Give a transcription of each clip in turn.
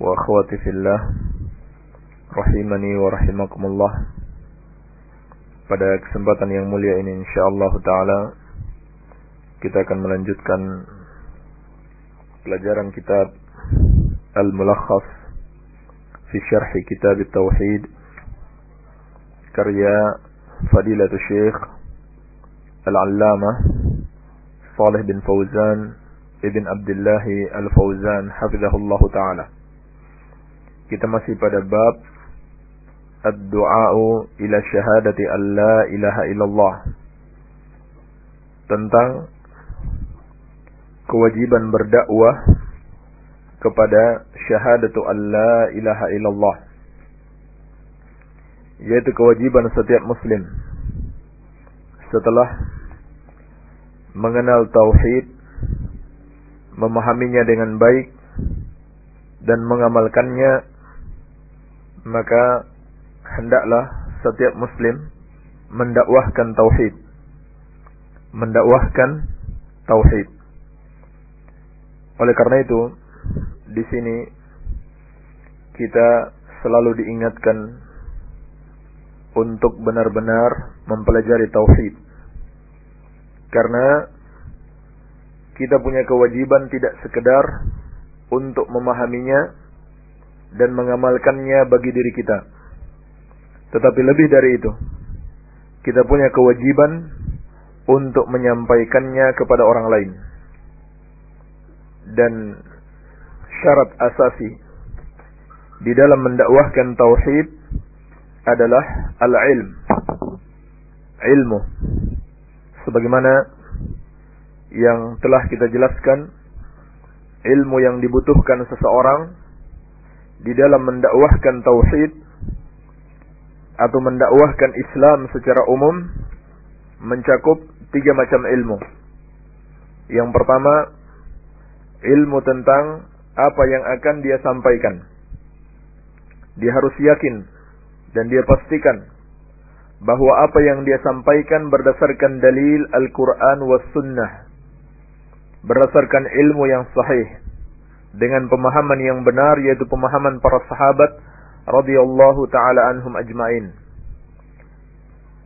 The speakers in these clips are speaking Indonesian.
وأخواتي في الله rahimani wa rahimakumullah pada kesempatan yang mulia ini insyaallah taala kita akan melanjutkan pelajaran kitab Al-Mulakhas fi Syarh Kitab Tauhid karya Fadilatul Syekh Al-Allamah Salih bin Fauzan Ibn Abdullah Al-Fauzan hafizahullah taala kita masih pada bab ad-du'a'u ila syahadati ilaha illallah. Tentang kewajiban berdakwah kepada syahadatu an la ilaha illallah. Yaitu kewajiban setiap muslim. Setelah mengenal tauhid memahaminya dengan baik dan mengamalkannya maka hendaklah setiap muslim mendakwahkan tauhid. Mendakwahkan tauhid. Oleh karena itu, di sini kita selalu diingatkan untuk benar-benar mempelajari tauhid. Karena kita punya kewajiban tidak sekedar untuk memahaminya dan mengamalkannya bagi diri kita. Tetapi lebih dari itu, kita punya kewajiban untuk menyampaikannya kepada orang lain. Dan syarat asasi di dalam mendakwahkan tauhid adalah al-ilm. Ilmu. Sebagaimana yang telah kita jelaskan, ilmu yang dibutuhkan seseorang di dalam mendakwahkan tauhid atau mendakwahkan Islam secara umum mencakup tiga macam ilmu. Yang pertama, ilmu tentang apa yang akan dia sampaikan. Dia harus yakin dan dia pastikan bahwa apa yang dia sampaikan berdasarkan dalil Al-Quran was Sunnah. Berdasarkan ilmu yang sahih dengan pemahaman yang benar yaitu pemahaman para sahabat radhiyallahu taala anhum ajmain.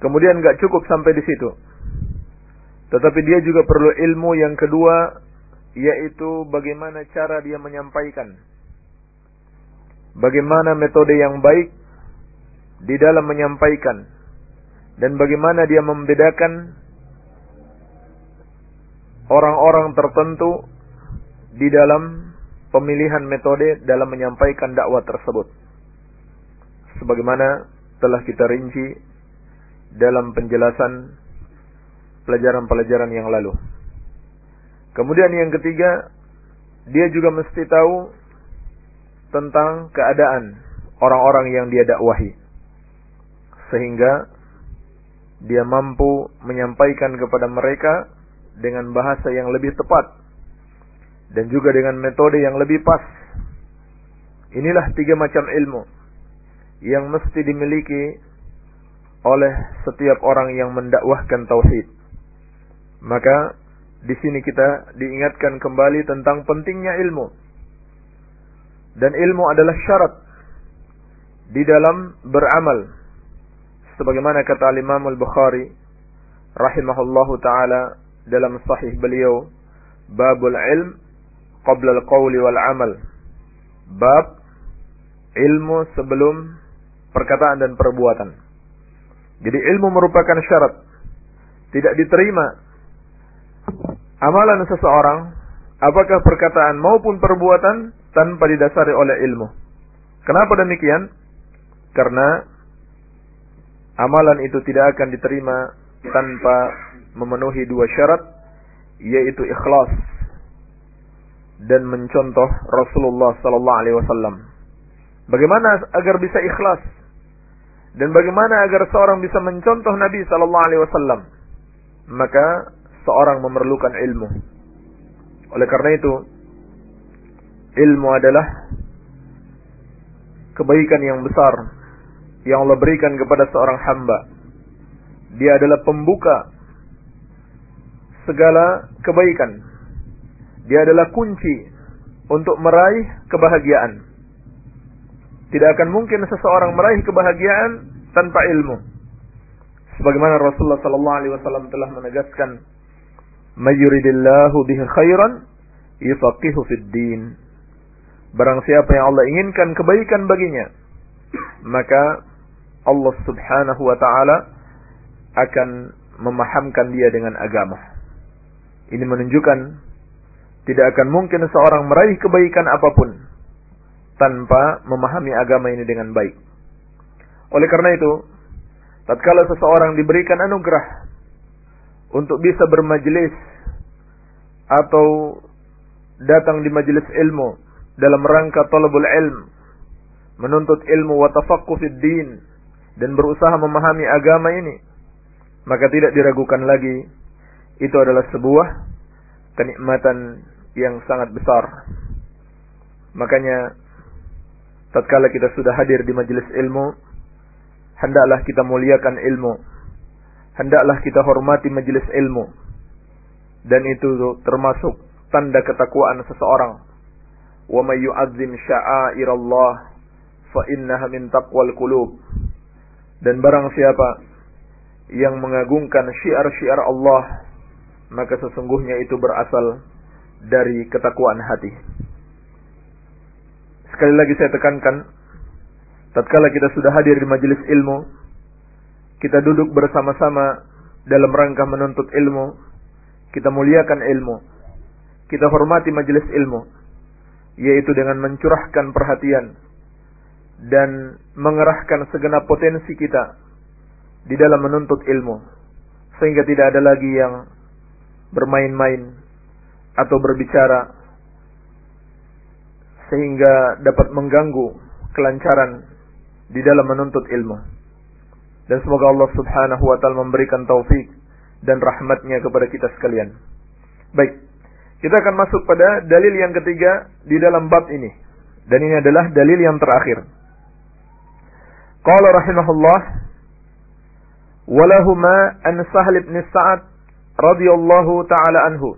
Kemudian nggak cukup sampai di situ. Tetapi dia juga perlu ilmu yang kedua yaitu bagaimana cara dia menyampaikan. Bagaimana metode yang baik di dalam menyampaikan dan bagaimana dia membedakan orang-orang tertentu di dalam pemilihan metode dalam menyampaikan dakwah tersebut. Sebagaimana telah kita rinci dalam penjelasan pelajaran-pelajaran yang lalu. Kemudian yang ketiga, dia juga mesti tahu tentang keadaan orang-orang yang dia dakwahi. Sehingga dia mampu menyampaikan kepada mereka dengan bahasa yang lebih tepat dan juga dengan metode yang lebih pas. Inilah tiga macam ilmu yang mesti dimiliki oleh setiap orang yang mendakwahkan tauhid. Maka di sini kita diingatkan kembali tentang pentingnya ilmu. Dan ilmu adalah syarat di dalam beramal. Sebagaimana kata Imam Al-Bukhari rahimahullahu taala dalam sahih beliau, babul ilm qabla al-qawli wal amal. Bab ilmu sebelum perkataan dan perbuatan. Jadi ilmu merupakan syarat. Tidak diterima amalan seseorang apakah perkataan maupun perbuatan tanpa didasari oleh ilmu. Kenapa demikian? Karena amalan itu tidak akan diterima tanpa memenuhi dua syarat yaitu ikhlas dan mencontoh Rasulullah sallallahu alaihi wasallam. Bagaimana agar bisa ikhlas? Dan bagaimana agar seorang bisa mencontoh Nabi sallallahu alaihi wasallam? Maka seorang memerlukan ilmu. Oleh karena itu, ilmu adalah kebaikan yang besar yang Allah berikan kepada seorang hamba. Dia adalah pembuka segala kebaikan. Dia adalah kunci untuk meraih kebahagiaan. Tidak akan mungkin seseorang meraih kebahagiaan tanpa ilmu. Sebagaimana Rasulullah sallallahu alaihi wasallam telah menegaskan, "Mayyuridillahu bihi khairan yufaqihu fid din." Barang siapa yang Allah inginkan kebaikan baginya, maka Allah Subhanahu wa taala akan memahamkan dia dengan agama. Ini menunjukkan tidak akan mungkin seorang meraih kebaikan apa pun tanpa memahami agama ini dengan baik. Oleh karena itu, tatkala seseorang diberikan anugerah untuk bisa bermajelis atau datang di majelis ilmu dalam rangka talabul ilm, menuntut ilmu wa din dan berusaha memahami agama ini, maka tidak diragukan lagi itu adalah sebuah kenikmatan yang sangat besar. Makanya tatkala kita sudah hadir di majelis ilmu, hendaklah kita muliakan ilmu. Hendaklah kita hormati majelis ilmu. Dan itu termasuk tanda ketakwaan seseorang. Wa may yu'azzim sya'airallah fa innaha min taqwal. Dan barang siapa yang mengagungkan syiar-syiar Allah, maka sesungguhnya itu berasal dari ketakwaan hati. Sekali lagi saya tekankan, tatkala kita sudah hadir di majelis ilmu, kita duduk bersama-sama dalam rangka menuntut ilmu, kita muliakan ilmu, kita hormati majelis ilmu, yaitu dengan mencurahkan perhatian dan mengerahkan segenap potensi kita di dalam menuntut ilmu, sehingga tidak ada lagi yang bermain-main atau berbicara sehingga dapat mengganggu kelancaran di dalam menuntut ilmu. Dan semoga Allah Subhanahu wa taala memberikan taufik dan rahmatnya kepada kita sekalian. Baik, kita akan masuk pada dalil yang ketiga di dalam bab ini. Dan ini adalah dalil yang terakhir. Qala rahimahullah walahuma an Sahal bin Sa'ad radhiyallahu taala anhu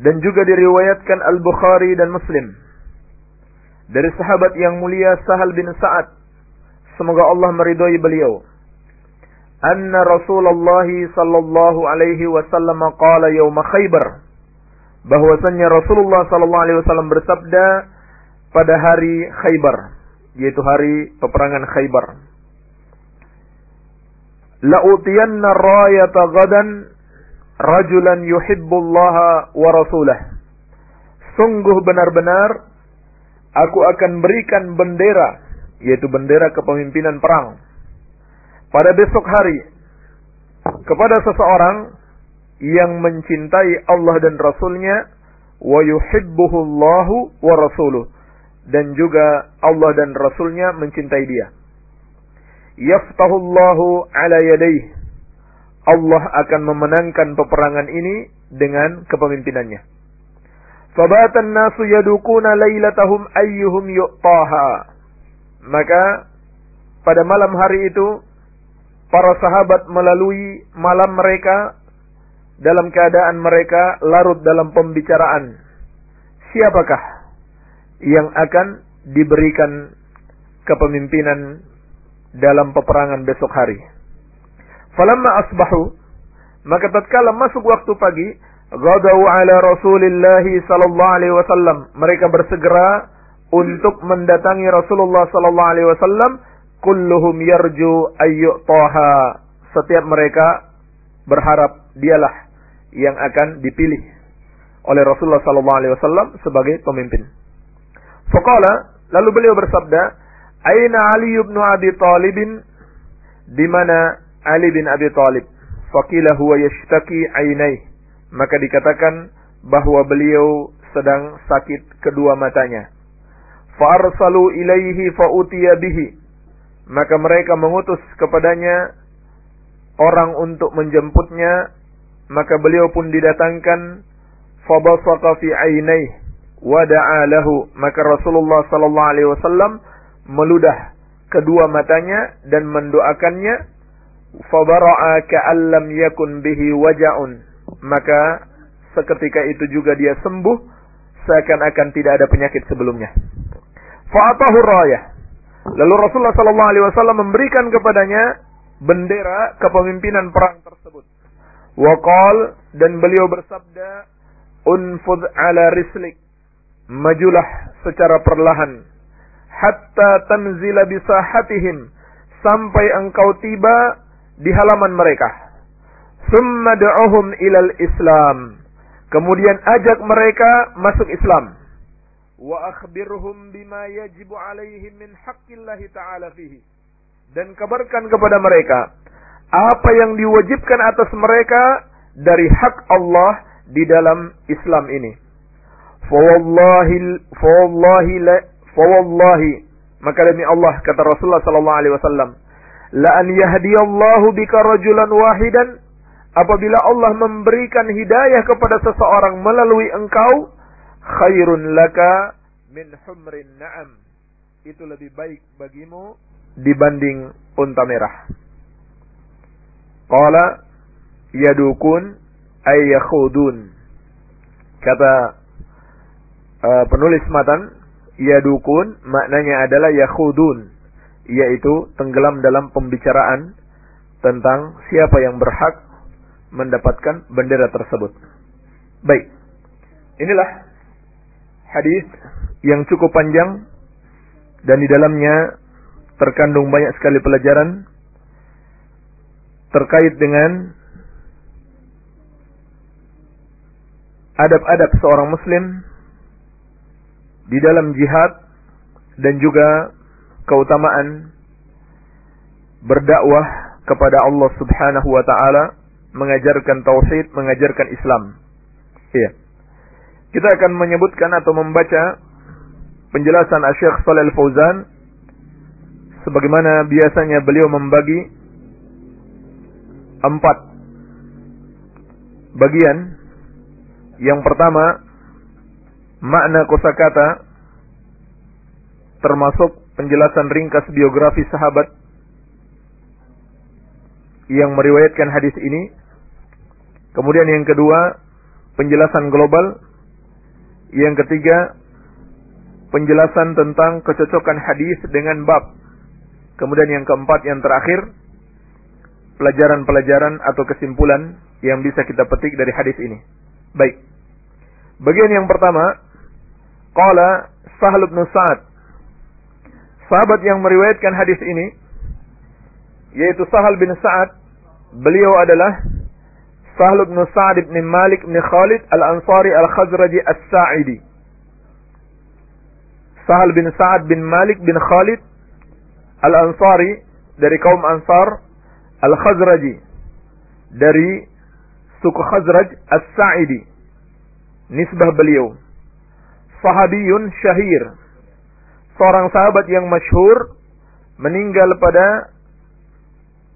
dan juga diriwayatkan Al-Bukhari dan Muslim. Dari sahabat yang mulia Sahal bin Sa'ad. Semoga Allah meridhai beliau. Anna Rasulullah sallallahu alaihi wasallam qala yaum Khaybar. Bahwasanya Rasulullah sallallahu alaihi wasallam bersabda pada hari Khaybar yaitu hari peperangan Khaybar. La utiyanna rayata gadan rajulan yuhibbullaha wa rasulah. Sungguh benar-benar aku akan berikan bendera, yaitu bendera kepemimpinan perang. Pada besok hari, kepada seseorang yang mencintai Allah dan Rasulnya, wa yuhibbuhullahu wa rasuluh. Dan juga Allah dan Rasulnya mencintai dia. Yaftahullahu ala yadayhi Allah akan memenangkan peperangan ini dengan kepemimpinannya. Fabatan nasu yadukuna lailatahum ayyuhum yu'taha. Maka pada malam hari itu para sahabat melalui malam mereka dalam keadaan mereka larut dalam pembicaraan. Siapakah yang akan diberikan kepemimpinan dalam peperangan besok hari? Falamma asbahu, maka tatkala masuk waktu pagi, ghadaw ala Rasulillah sallallahu alaihi wasallam. Mereka bersegera untuk mendatangi Rasulullah sallallahu alaihi wasallam, kulluhum yarju ayyutaha. Setiap mereka berharap dialah yang akan dipilih oleh Rasulullah sallallahu alaihi wasallam sebagai pemimpin. Faqala, lalu beliau bersabda, "Aina Ali bin Abi Talib?" Di mana Ali bin Abi Thalib. Fakila huwa yashtaki ainai. Maka dikatakan bahwa beliau sedang sakit kedua matanya. Fa'arsalu ilaihi fa'utiya bihi. Maka mereka mengutus kepadanya orang untuk menjemputnya. Maka beliau pun didatangkan. Fabasaqa fi ainaih. Wada'a lahu. Maka Rasulullah sallallahu alaihi wasallam meludah kedua matanya dan mendoakannya. Fabara'a ka'allam yakun bihi waja'un. Maka seketika itu juga dia sembuh seakan-akan tidak ada penyakit sebelumnya. Fa'atahu rayah. Lalu Rasulullah sallallahu alaihi wasallam memberikan kepadanya bendera kepemimpinan perang tersebut. Waqal dan beliau bersabda, "Unfud ala rislik." Majulah secara perlahan hatta tanzila bisahatihim sampai engkau tiba di halaman mereka. Summa da'uhum ilal Islam. Kemudian ajak mereka masuk Islam. Wa akhbirhum bima yajibu alaihim min haqqillahi ta'ala fihi. Dan kabarkan kepada mereka apa yang diwajibkan atas mereka dari hak Allah di dalam Islam ini. Fawallahi fawallahi fawallahi maka demi Allah kata Rasulullah sallallahu alaihi wasallam la an yahdiyallahu bika rajulan wahidan apabila Allah memberikan hidayah kepada seseorang melalui engkau, khairun laka min humrin na'am. Itu lebih baik bagimu dibanding unta merah. Qala yadukun ay yakhudun. Kata uh, penulis matan, yadukun maknanya adalah yakhudun, yaitu tenggelam dalam pembicaraan tentang siapa yang berhak mendapatkan bendera tersebut. Baik. Inilah hadis yang cukup panjang dan di dalamnya terkandung banyak sekali pelajaran terkait dengan adab-adab seorang muslim di dalam jihad dan juga keutamaan berdakwah kepada Allah Subhanahu wa taala mengajarkan tauhid, mengajarkan Islam. Iya. Kita akan menyebutkan atau membaca penjelasan Syekh Shalal Fauzan sebagaimana biasanya beliau membagi empat bagian. Yang pertama, makna kosakata termasuk penjelasan ringkas biografi sahabat yang meriwayatkan hadis ini Kemudian yang kedua, penjelasan global. Yang ketiga, penjelasan tentang kecocokan hadis dengan bab. Kemudian yang keempat, yang terakhir, pelajaran-pelajaran atau kesimpulan yang bisa kita petik dari hadis ini. Baik. Bagian yang pertama, qala Sahal bin Sa'ad. Sahabat yang meriwayatkan hadis ini yaitu Sahal bin Sa'ad, beliau adalah Sahl bin Sa'd bin Malik bin Khalid Al-Ansari Al-Khazraji As-Sa'idi. Sahal bin Sa'ad bin Malik bin Khalid Al-Ansari dari kaum Ansar Al-Khazraji dari suku Khazraj As-Sa'idi. Nisbah beliau. Sahabiyun syahir. Seorang sahabat yang masyhur meninggal pada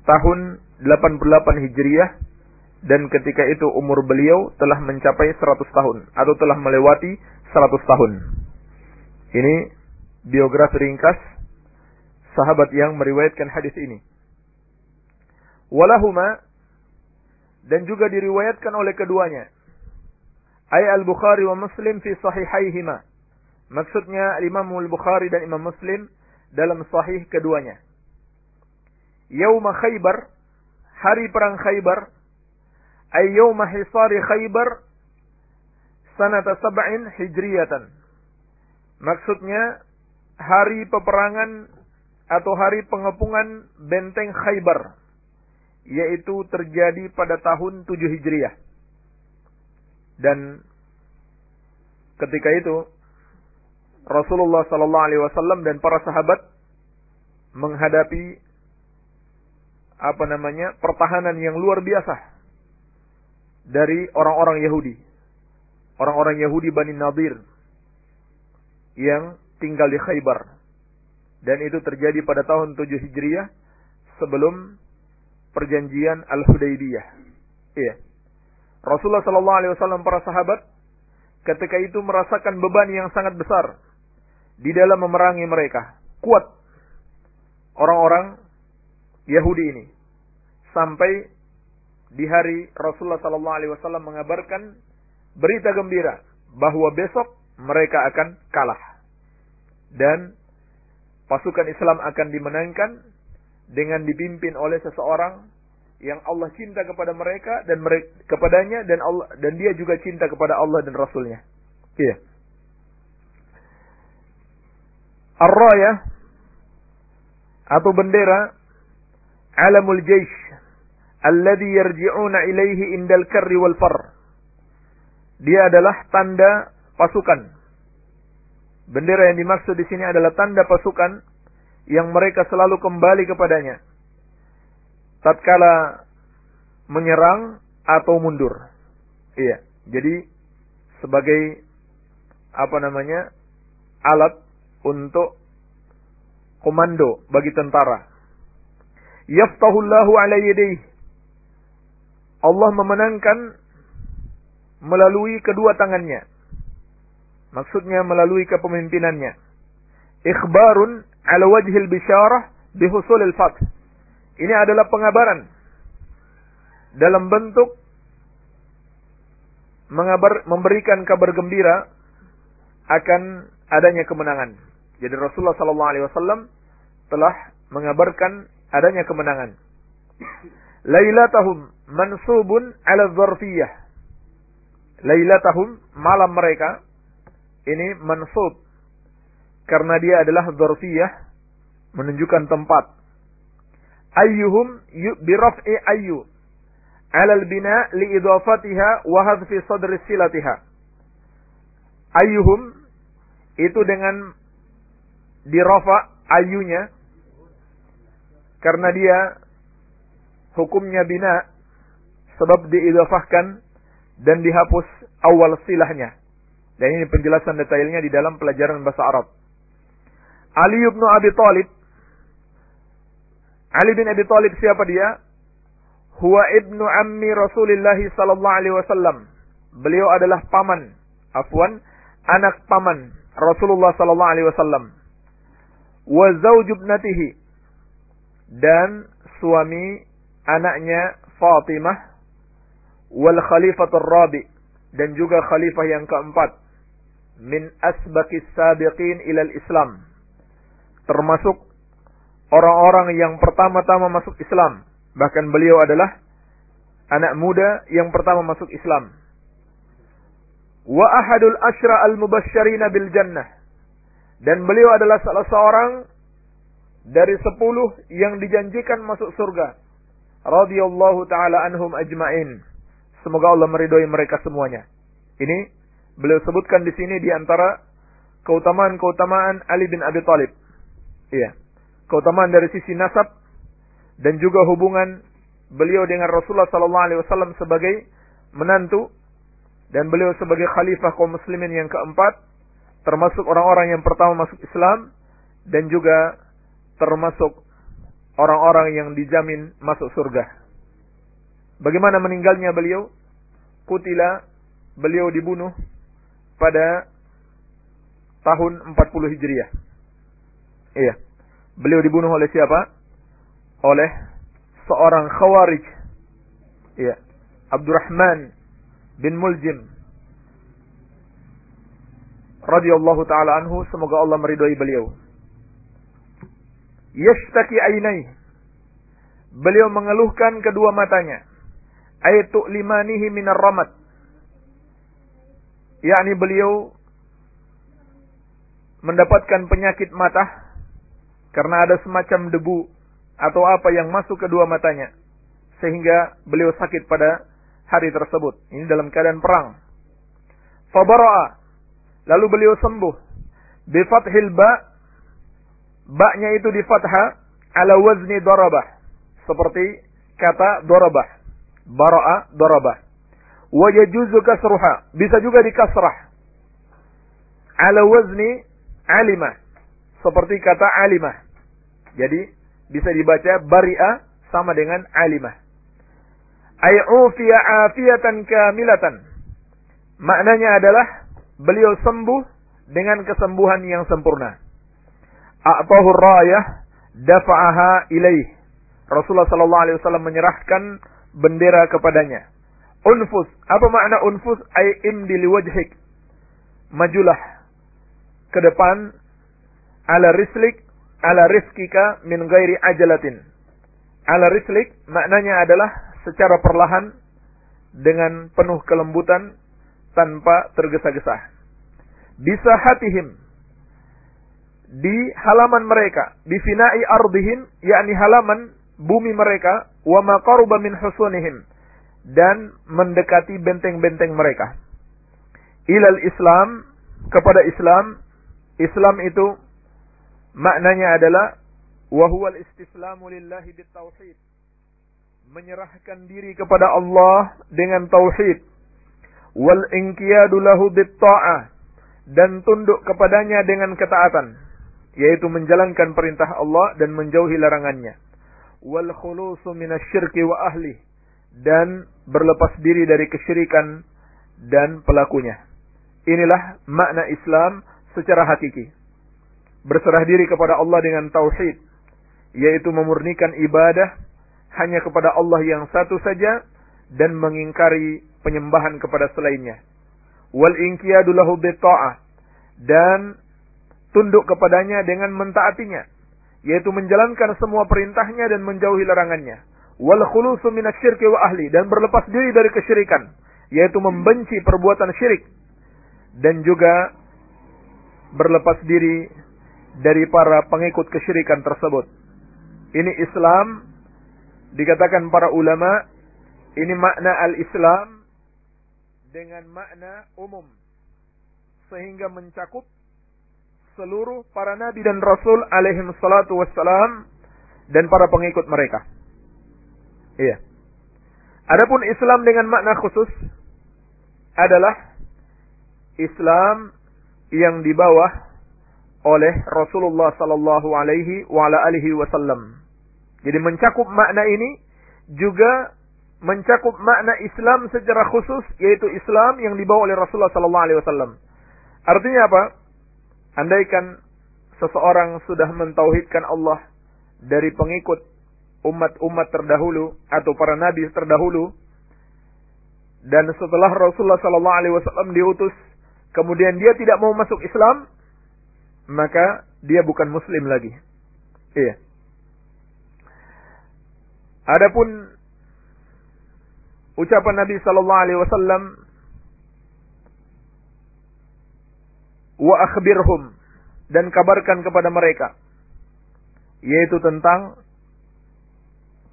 tahun 88 Hijriah dan ketika itu umur beliau telah mencapai 100 tahun atau telah melewati 100 tahun. Ini biografi ringkas sahabat yang meriwayatkan hadis ini. Walahuma dan juga diriwayatkan oleh keduanya. Ay al-Bukhari wa Muslim fi sahihaihima. Maksudnya Imam al-Bukhari dan Imam Muslim dalam sahih keduanya. Yauma Khaybar, hari perang Khaybar, ayyuma hisari Khaybar sanata sab'in hijriyatan. Maksudnya hari peperangan atau hari pengepungan benteng Khaybar yaitu terjadi pada tahun 7 Hijriah. Dan ketika itu Rasulullah sallallahu alaihi wasallam dan para sahabat menghadapi apa namanya? pertahanan yang luar biasa dari orang-orang Yahudi. Orang-orang Yahudi Bani Nadir. Yang tinggal di Khaybar. Dan itu terjadi pada tahun 7 Hijriah sebelum perjanjian Al-Hudaybiyah. Iya. Rasulullah sallallahu alaihi wasallam para sahabat ketika itu merasakan beban yang sangat besar di dalam memerangi mereka. Kuat orang-orang Yahudi ini. Sampai di hari Rasulullah wasallam mengabarkan berita gembira bahwa besok mereka akan kalah. Dan pasukan Islam akan dimenangkan dengan dipimpin oleh seseorang yang Allah cinta kepada mereka dan mereka kepadanya dan Allah dan dia juga cinta kepada Allah dan Rasulnya. Iya. Ar-raya atau bendera alamul jaysh alladhi yarji'una ilaihi indal karri wal far. Dia adalah tanda pasukan. Bendera yang dimaksud di sini adalah tanda pasukan yang mereka selalu kembali kepadanya. Tatkala menyerang atau mundur. Iya. Jadi sebagai apa namanya? alat untuk komando bagi tentara. Yaftahullahu ala yadayhi. Allah memenangkan melalui kedua tangannya. Maksudnya melalui kepemimpinannya. Ikhbarun ala wajhil bisyarah bihusulil fath. Ini adalah pengabaran dalam bentuk mengabar memberikan kabar gembira akan adanya kemenangan. Jadi Rasulullah sallallahu alaihi wasallam telah mengabarkan adanya kemenangan. Lailatahum mansubun ala dzarfiyah. Lailatahum malam mereka ini mansub karena dia adalah dzarfiyah menunjukkan tempat. Ayyuhum biraf'i ayyu alal bina li idafatiha wa hadfi sadri silatiha. Ayyuhum itu dengan dirafa ayunya karena dia hukumnya bina sebab diidafahkan dan dihapus awal silahnya. Dan ini penjelasan detailnya di dalam pelajaran bahasa Arab. Ali bin Abi Thalib Ali bin Abi Thalib siapa dia? Huwa ibnu ammi Rasulullah sallallahu alaihi wasallam. Beliau adalah paman, afwan, anak paman Rasulullah sallallahu alaihi wasallam. Wa zauj ibnatihi. Dan suami anaknya Fatimah wal khalifatur rabi dan juga khalifah yang keempat min asbaqis sabiqin ilal Islam. Termasuk orang-orang yang pertama-tama masuk Islam. Bahkan beliau adalah anak muda yang pertama masuk Islam. Wa ahadul ashra al mubasysyirina bil jannah dan beliau adalah salah seorang dari sepuluh yang dijanjikan masuk surga. Radiyallahu ta'ala anhum ajma'in. Semoga Allah meridhoi mereka semuanya. Ini beliau sebutkan di sini di antara keutamaan-keutamaan Ali bin Abi Thalib. Iya. Keutamaan dari sisi nasab dan juga hubungan beliau dengan Rasulullah sallallahu alaihi wasallam sebagai menantu dan beliau sebagai khalifah kaum muslimin yang keempat termasuk orang-orang yang pertama masuk Islam dan juga termasuk orang-orang yang dijamin masuk surga. Bagaimana meninggalnya beliau? Kutila, beliau dibunuh pada tahun 40 Hijriah. Iya. Beliau dibunuh oleh siapa? Oleh seorang khawarij. Iya. Abdurrahman bin Muljim radhiyallahu taala anhu semoga Allah meridhai beliau yashtaki ainai. Beliau mengeluhkan kedua matanya. Ayatu limanihi minar ramat. Yakni beliau mendapatkan penyakit mata karena ada semacam debu atau apa yang masuk ke dua matanya sehingga beliau sakit pada hari tersebut. Ini dalam keadaan perang. Fabara'a. Lalu beliau sembuh. Bifathil ba Baknya itu di fathah ala wazni darabah. Seperti kata darabah. Bara'a darabah. Wa yajuzu kasruha. Bisa juga di kasrah. Ala wazni alimah. Seperti kata alimah. Jadi bisa dibaca bari'a sama dengan alimah. Ay'ufiya afiyatan kamilatan. Maknanya adalah beliau sembuh dengan kesembuhan yang sempurna. A'tahu rayah dafa'aha ilaih. Rasulullah sallallahu alaihi wasallam menyerahkan bendera kepadanya. Unfus, apa makna unfus? Ay imdi liwajhik. Majulah ke depan ala rislik ala rizkika min ghairi ajalatin. Ala rislik maknanya adalah secara perlahan dengan penuh kelembutan tanpa tergesa-gesa. Bisa hatihim di halaman mereka, di finai ardihim, yakni halaman bumi mereka, wa maqaruba min husunihim dan mendekati benteng-benteng mereka. Ilal Islam kepada Islam, Islam itu maknanya adalah wa huwal istislamu lillahi. Menyerahkan diri kepada Allah dengan tauhid. Wal inqiyadu lahu bitta'ah dan tunduk kepadanya dengan ketaatan, yaitu menjalankan perintah Allah dan menjauhi larangannya. Wal khulusu minasyirki wa ahli dan berlepas diri dari kesyirikan dan pelakunya. Inilah makna Islam secara hakiki. Berserah diri kepada Allah dengan tauhid, yaitu memurnikan ibadah hanya kepada Allah yang satu saja dan mengingkari penyembahan kepada selainnya. Wal inqiyadu lahu dan tunduk kepadanya dengan mentaatinya, yaitu menjalankan semua perintahnya dan menjauhi larangannya. Wal khulusu minasyirki wa ahli. Dan berlepas diri dari kesyirikan. Yaitu membenci perbuatan syirik. Dan juga berlepas diri dari para pengikut kesyirikan tersebut. Ini Islam. Dikatakan para ulama ini makna al-Islam dengan makna umum sehingga mencakup seluruh para nabi dan rasul alaihi salatu wassalam dan para pengikut mereka. Iya. Adapun Islam dengan makna khusus adalah Islam yang dibawa oleh Rasulullah sallallahu alaihi wa alihi wasallam. Jadi mencakup makna ini juga mencakup makna Islam secara khusus yaitu Islam yang dibawa oleh Rasulullah sallallahu alaihi wasallam. Artinya apa? Andaikan seseorang sudah mentauhidkan Allah dari pengikut umat-umat terdahulu atau para nabi terdahulu dan setelah Rasulullah sallallahu alaihi wasallam diutus kemudian dia tidak mau masuk Islam maka dia bukan muslim lagi. Iya. Adapun ucapan Nabi sallallahu alaihi wasallam wa akhbirhum dan kabarkan kepada mereka yaitu tentang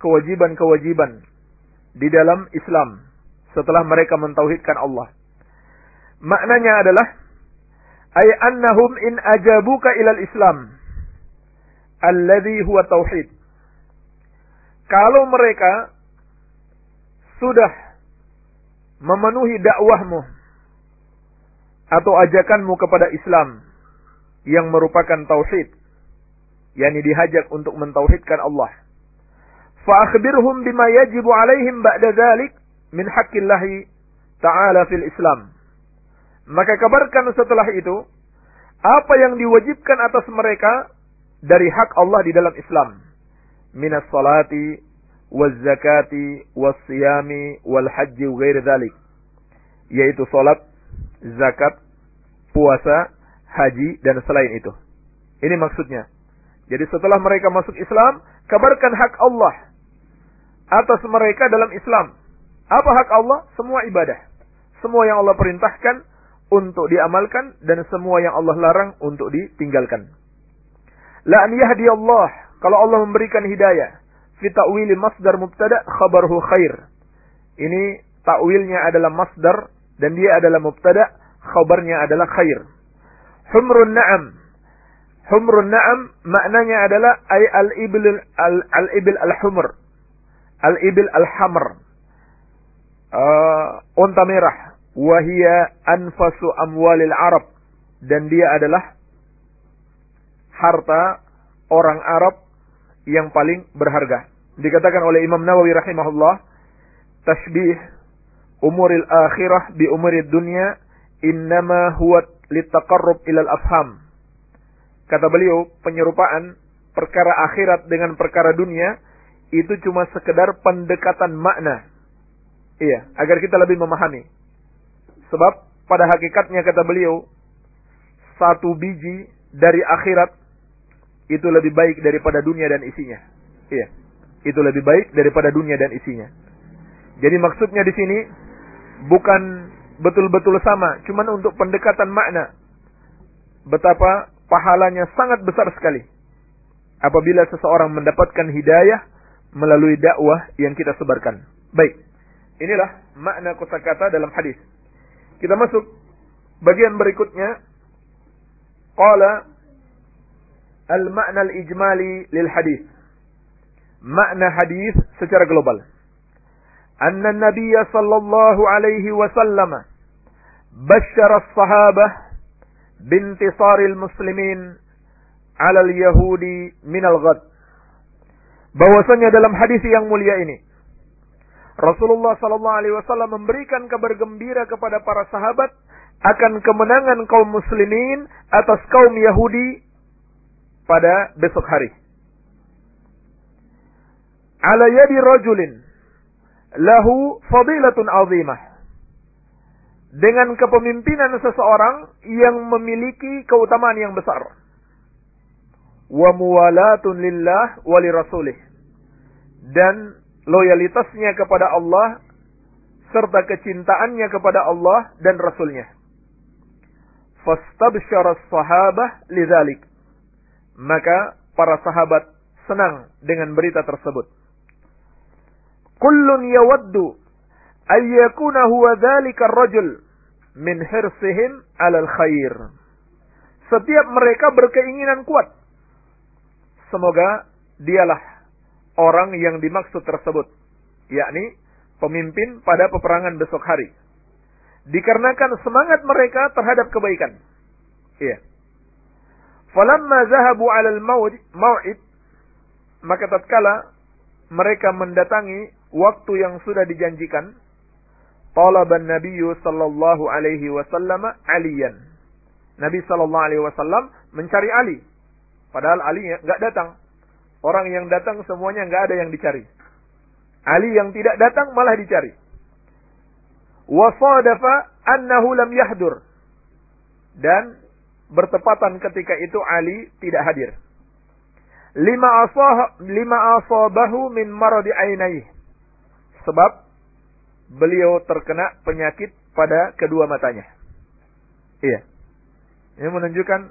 kewajiban-kewajiban di dalam Islam setelah mereka mentauhidkan Allah. Maknanya adalah ay annahum in ajabuka ilal Islam alladhi huwa tauhid. Kalau mereka sudah memenuhi dakwahmu atau ajakanmu kepada Islam yang merupakan tauhid, yakni dihajak untuk mentauhidkan Allah. Fa akhbirhum bima yajibu alaihim ba'da dzalik min haqqillah ta'ala fil Islam. Maka kabarkan setelah itu apa yang diwajibkan atas mereka dari hak Allah di dalam Islam. Minas salati waz zakati, was siyami, wal haji, wa ghairi dhalik. Yaitu salat, zakat, puasa, haji, dan selain itu. Ini maksudnya. Jadi setelah mereka masuk Islam, kabarkan hak Allah atas mereka dalam Islam. Apa hak Allah? Semua ibadah. Semua yang Allah perintahkan untuk diamalkan dan semua yang Allah larang untuk ditinggalkan. La an yahdi Allah. Kalau Allah memberikan hidayah. Fi ta'wili masdar mubtada khabarhu khair. Ini takwilnya adalah masdar dan dia adalah mubtada, khabarnya adalah khair. Humrun na'am. Humrun na'am maknanya adalah ay al-ibil al-ibil al-humr al-ibil al-hamr. Uh, unta merah. Wahia anfasu amwalil Arab. Dan dia adalah harta orang Arab yang paling berharga. Dikatakan oleh Imam Nawawi rahimahullah, tashbih umuril akhirah bi umuril dunya innama huwa litaqarrub ilal afham. Kata beliau, penyerupaan perkara akhirat dengan perkara dunia itu cuma sekedar pendekatan makna. Iya, agar kita lebih memahami. Sebab pada hakikatnya kata beliau, satu biji dari akhirat itu lebih baik daripada dunia dan isinya. Iya. Itu lebih baik daripada dunia dan isinya. Jadi maksudnya di sini bukan betul-betul sama, cuman untuk pendekatan makna. Betapa pahalanya sangat besar sekali apabila seseorang mendapatkan hidayah melalui dakwah yang kita sebarkan. Baik. Inilah makna kosakata dalam hadis. Kita masuk bagian berikutnya. Qala al-makna al-ijmali lil hadis. Makna hadis secara global. Anna Nabi sallallahu alaihi wasallam basyara as-sahabah bintisaril muslimin 'ala al-yahudi min al-ghad bahwasanya dalam hadis yang mulia ini Rasulullah sallallahu alaihi wasallam memberikan kabar gembira kepada para sahabat akan kemenangan kaum muslimin atas kaum Yahudi pada besok hari. Ala yadi rajulin lahu fadilatun azimah. Dengan kepemimpinan seseorang yang memiliki keutamaan yang besar. Wa muwalatun lillah wa rasulih. Dan loyalitasnya kepada Allah serta kecintaannya kepada Allah dan Rasulnya. Fastabsyara sahabah lidzalik. Maka para sahabat senang dengan berita tersebut. Kullun yawaddu ay yakuna huwa dzalika ar-rajul min hirsihim 'alal khair. Setiap mereka berkeinginan kuat. Semoga dialah orang yang dimaksud tersebut, yakni pemimpin pada peperangan besok hari. Dikarenakan semangat mereka terhadap kebaikan. Iya. Falamma zahabu 'alal mau'id maka tatkala mereka mendatangi waktu yang sudah dijanjikan, talaban Nabi sallallahu alaihi wasallam aliyan. Nabi sallallahu alaihi wasallam mencari Ali. Padahal Ali enggak datang. Orang yang datang semuanya nggak ada yang dicari. Ali yang tidak datang malah dicari. Wasadafa annahu lam yahdur. Dan bertepatan ketika itu Ali tidak hadir. Lima asah lima asabahu min maradi ainai. Sebab beliau terkena penyakit pada kedua matanya. Iya. Ini menunjukkan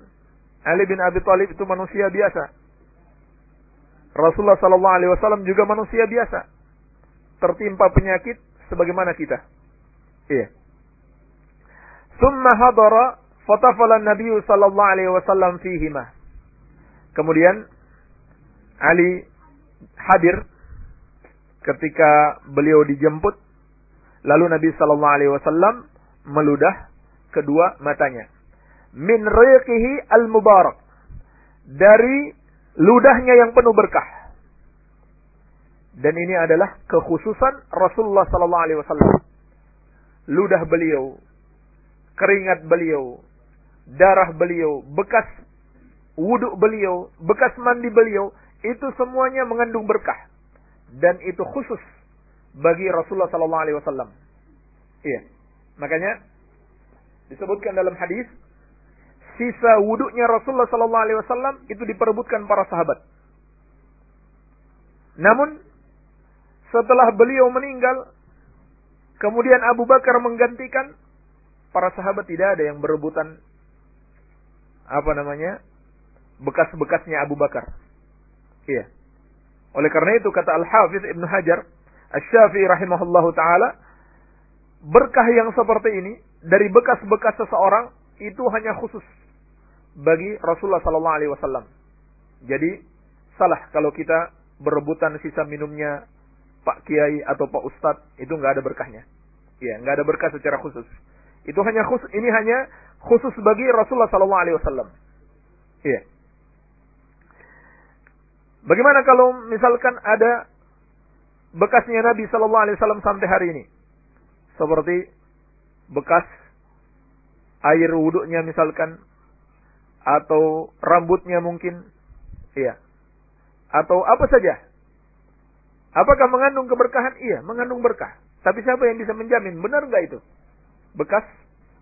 Ali bin Abi Thalib itu manusia biasa Rasulullah Sallallahu Alaihi Wasallam juga manusia biasa, tertimpa penyakit sebagaimana kita. Iya. Summa hadara fatafala Nabi Sallallahu Alaihi Wasallam fihima. Kemudian Ali hadir ketika beliau dijemput. Lalu Nabi Sallallahu Alaihi Wasallam meludah kedua matanya. Min riqihi al-mubarak. Dari ludahnya yang penuh berkah. Dan ini adalah kekhususan Rasulullah sallallahu alaihi wasallam. Ludah beliau, keringat beliau, darah beliau, bekas wudhu beliau, bekas mandi beliau, itu semuanya mengandung berkah. Dan itu khusus bagi Rasulullah sallallahu alaihi wasallam. Iya. Makanya disebutkan dalam hadis sisa wuduknya Rasulullah Sallallahu Alaihi Wasallam itu diperebutkan para sahabat. Namun setelah beliau meninggal, kemudian Abu Bakar menggantikan, para sahabat tidak ada yang berebutan apa namanya bekas-bekasnya Abu Bakar. Iya. Oleh karena itu kata Al Hafiz Ibnu Hajar, Asy-Syafi'i rahimahullahu taala, berkah yang seperti ini dari bekas-bekas seseorang itu hanya khusus bagi Rasulullah Sallallahu Alaihi Wasallam. Jadi salah kalau kita berebutan sisa minumnya Pak Kiai atau Pak Ustadz itu nggak ada berkahnya. Ya, nggak ada berkah secara khusus. Itu hanya khusus, ini hanya khusus bagi Rasulullah Sallallahu Alaihi Wasallam. Iya. Bagaimana kalau misalkan ada bekasnya Nabi Shallallahu Alaihi Wasallam sampai hari ini, seperti bekas air wuduknya misalkan, atau rambutnya mungkin, iya, atau apa saja. Apakah mengandung keberkahan? Iya, mengandung berkah. Tapi siapa yang bisa menjamin? Benar nggak itu? Bekas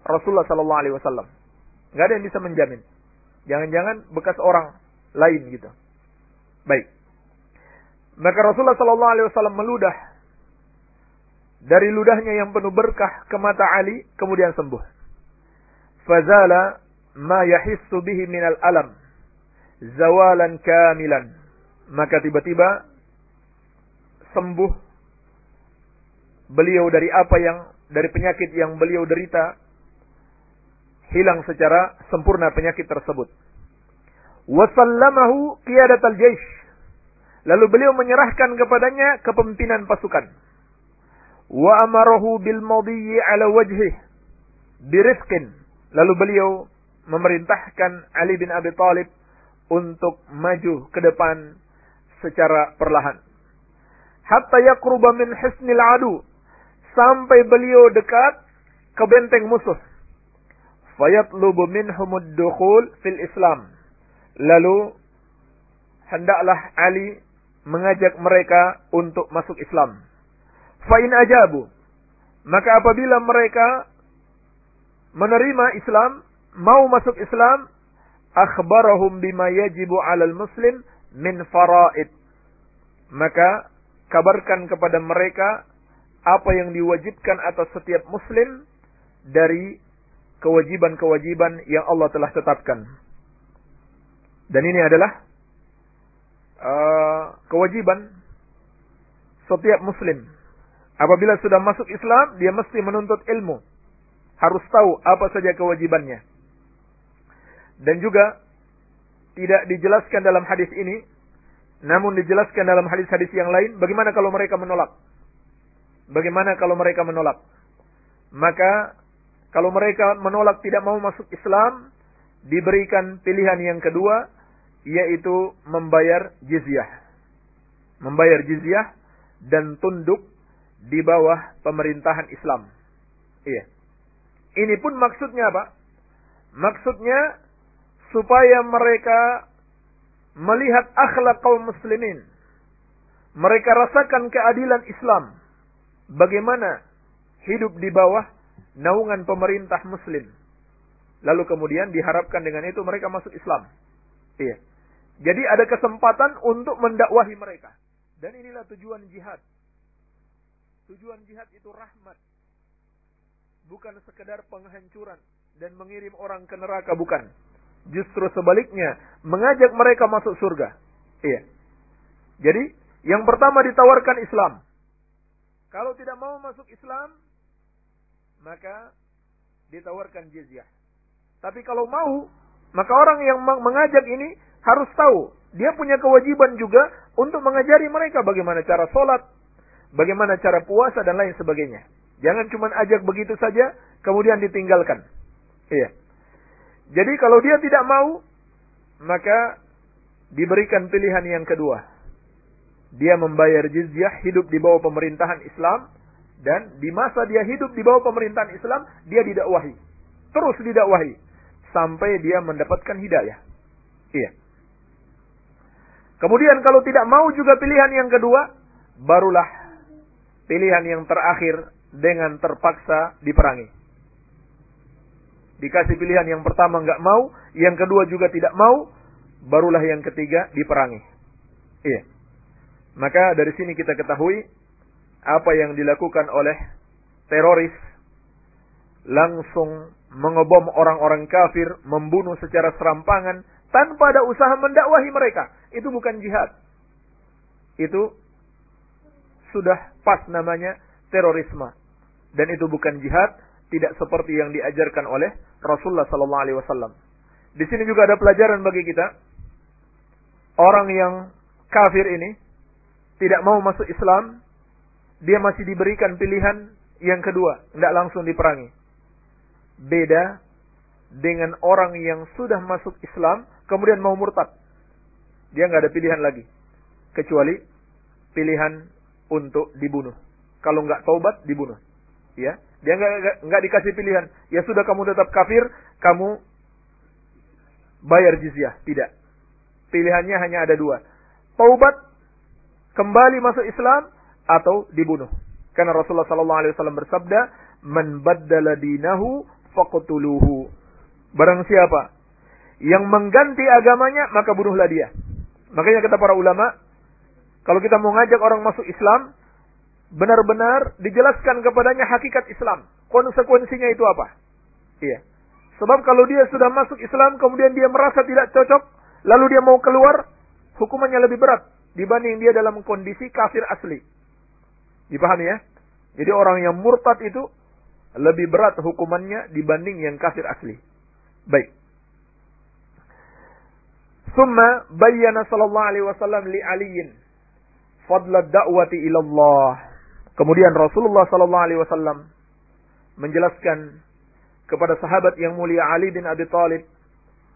Rasulullah Shallallahu Alaihi Wasallam. Nggak ada yang bisa menjamin. Jangan-jangan bekas orang lain gitu. Baik. Maka Rasulullah Sallallahu Alaihi Wasallam meludah dari ludahnya yang penuh berkah ke mata Ali, kemudian sembuh. Fazala ma yahissu bihi minal alam. Zawalan kamilan. Maka tiba-tiba sembuh beliau dari apa yang dari penyakit yang beliau derita hilang secara sempurna penyakit tersebut. Wasallamahu qiyadat al-jaish. Lalu beliau menyerahkan kepadanya kepemimpinan pasukan. Wa amarahu bil madiyyi ala wajhih birifqin. Lalu beliau memerintahkan Ali bin Abi Thalib untuk maju ke depan secara perlahan. Hatta yaqruba min hisnil adu. Sampai beliau dekat ke benteng musuh. Fayatlubu minhumud dukhul fil Islam Lalu hendaklah Ali mengajak mereka untuk masuk Islam. Fa'in ajabu. Maka apabila mereka menerima Islam, mau masuk Islam, akhbarahum bima yajibu 'alal muslim min faraid. Maka kabarkan kepada mereka apa yang diwajibkan atas setiap muslim dari kewajiban-kewajiban yang Allah telah tetapkan. Dan ini adalah uh, kewajiban setiap muslim. Apabila sudah masuk Islam, dia mesti menuntut ilmu. Harus tahu apa saja kewajibannya. Dan juga tidak dijelaskan dalam hadis ini, namun dijelaskan dalam hadis-hadis yang lain, bagaimana kalau mereka menolak? Bagaimana kalau mereka menolak? Maka kalau mereka menolak tidak mau masuk Islam, diberikan pilihan yang kedua, yaitu membayar jizyah. Membayar jizyah dan tunduk di bawah pemerintahan Islam. Iya. Ini pun maksudnya apa? Maksudnya supaya mereka melihat akhlak kaum muslimin. Mereka rasakan keadilan Islam. Bagaimana hidup di bawah naungan pemerintah muslim. Lalu kemudian diharapkan dengan itu mereka masuk Islam. Iya. Jadi ada kesempatan untuk mendakwahi mereka. Dan inilah tujuan jihad. Tujuan jihad itu rahmat. Bukan sekedar penghancuran dan mengirim orang ke neraka bukan. Justru sebaliknya, mengajak mereka masuk surga. Iya. Jadi, yang pertama ditawarkan Islam. Kalau tidak mau masuk Islam, maka ditawarkan jizyah. Tapi kalau mau, maka orang yang mengajak ini harus tahu. Dia punya kewajiban juga untuk mengajari mereka bagaimana cara sholat, bagaimana cara puasa, dan lain sebagainya. Jangan cuma ajak begitu saja, kemudian ditinggalkan. Iya. Jadi kalau dia tidak mau, maka diberikan pilihan yang kedua. Dia membayar jizyah, hidup di bawah pemerintahan Islam, dan di masa dia hidup di bawah pemerintahan Islam, dia didakwahi. Terus didakwahi. Sampai dia mendapatkan hidayah. Iya. Kemudian kalau tidak mau juga pilihan yang kedua, barulah pilihan yang terakhir dengan terpaksa diperangi. Dikasih pilihan yang pertama nggak mau, yang kedua juga tidak mau, barulah yang ketiga diperangi. Iya. Maka dari sini kita ketahui apa yang dilakukan oleh teroris langsung mengebom orang-orang kafir, membunuh secara serampangan, tanpa ada usaha mendakwahi mereka. Itu bukan jihad. Itu sudah pas namanya terorisme. Dan itu bukan jihad, tidak seperti yang diajarkan oleh Rasulullah sallallahu alaihi wasallam. Di sini juga ada pelajaran bagi kita. Orang yang kafir ini tidak mau masuk Islam, dia masih diberikan pilihan yang kedua, tidak langsung diperangi. Beda dengan orang yang sudah masuk Islam kemudian mau murtad. Dia nggak ada pilihan lagi. kecuali pilihan untuk dibunuh. Kalau nggak taubat dibunuh. Ya, dia nggak dikasih pilihan. Ya sudah kamu tetap kafir, kamu bayar jizyah. Tidak. Pilihannya hanya ada dua. Taubat, kembali masuk Islam, atau dibunuh. Karena Rasulullah Sallallahu Alaihi Wasallam bersabda, "Man baddala dinahu faqtuluhu." Barang siapa yang mengganti agamanya, maka bunuhlah dia. Makanya kata para ulama, kalau kita mau ngajak orang masuk Islam, benar-benar dijelaskan kepadanya hakikat Islam. Konsekuensinya itu apa? Iya. Sebab kalau dia sudah masuk Islam, kemudian dia merasa tidak cocok, lalu dia mau keluar, hukumannya lebih berat dibanding dia dalam kondisi kafir asli. Dipahami ya? Jadi orang yang murtad itu lebih berat hukumannya dibanding yang kafir asli. Baik. Summa bayyana sallallahu alaihi wasallam li aliyin fadla da'wati ila Allah. Kemudian Rasulullah sallallahu alaihi wasallam menjelaskan kepada sahabat yang mulia Ali bin Abi Thalib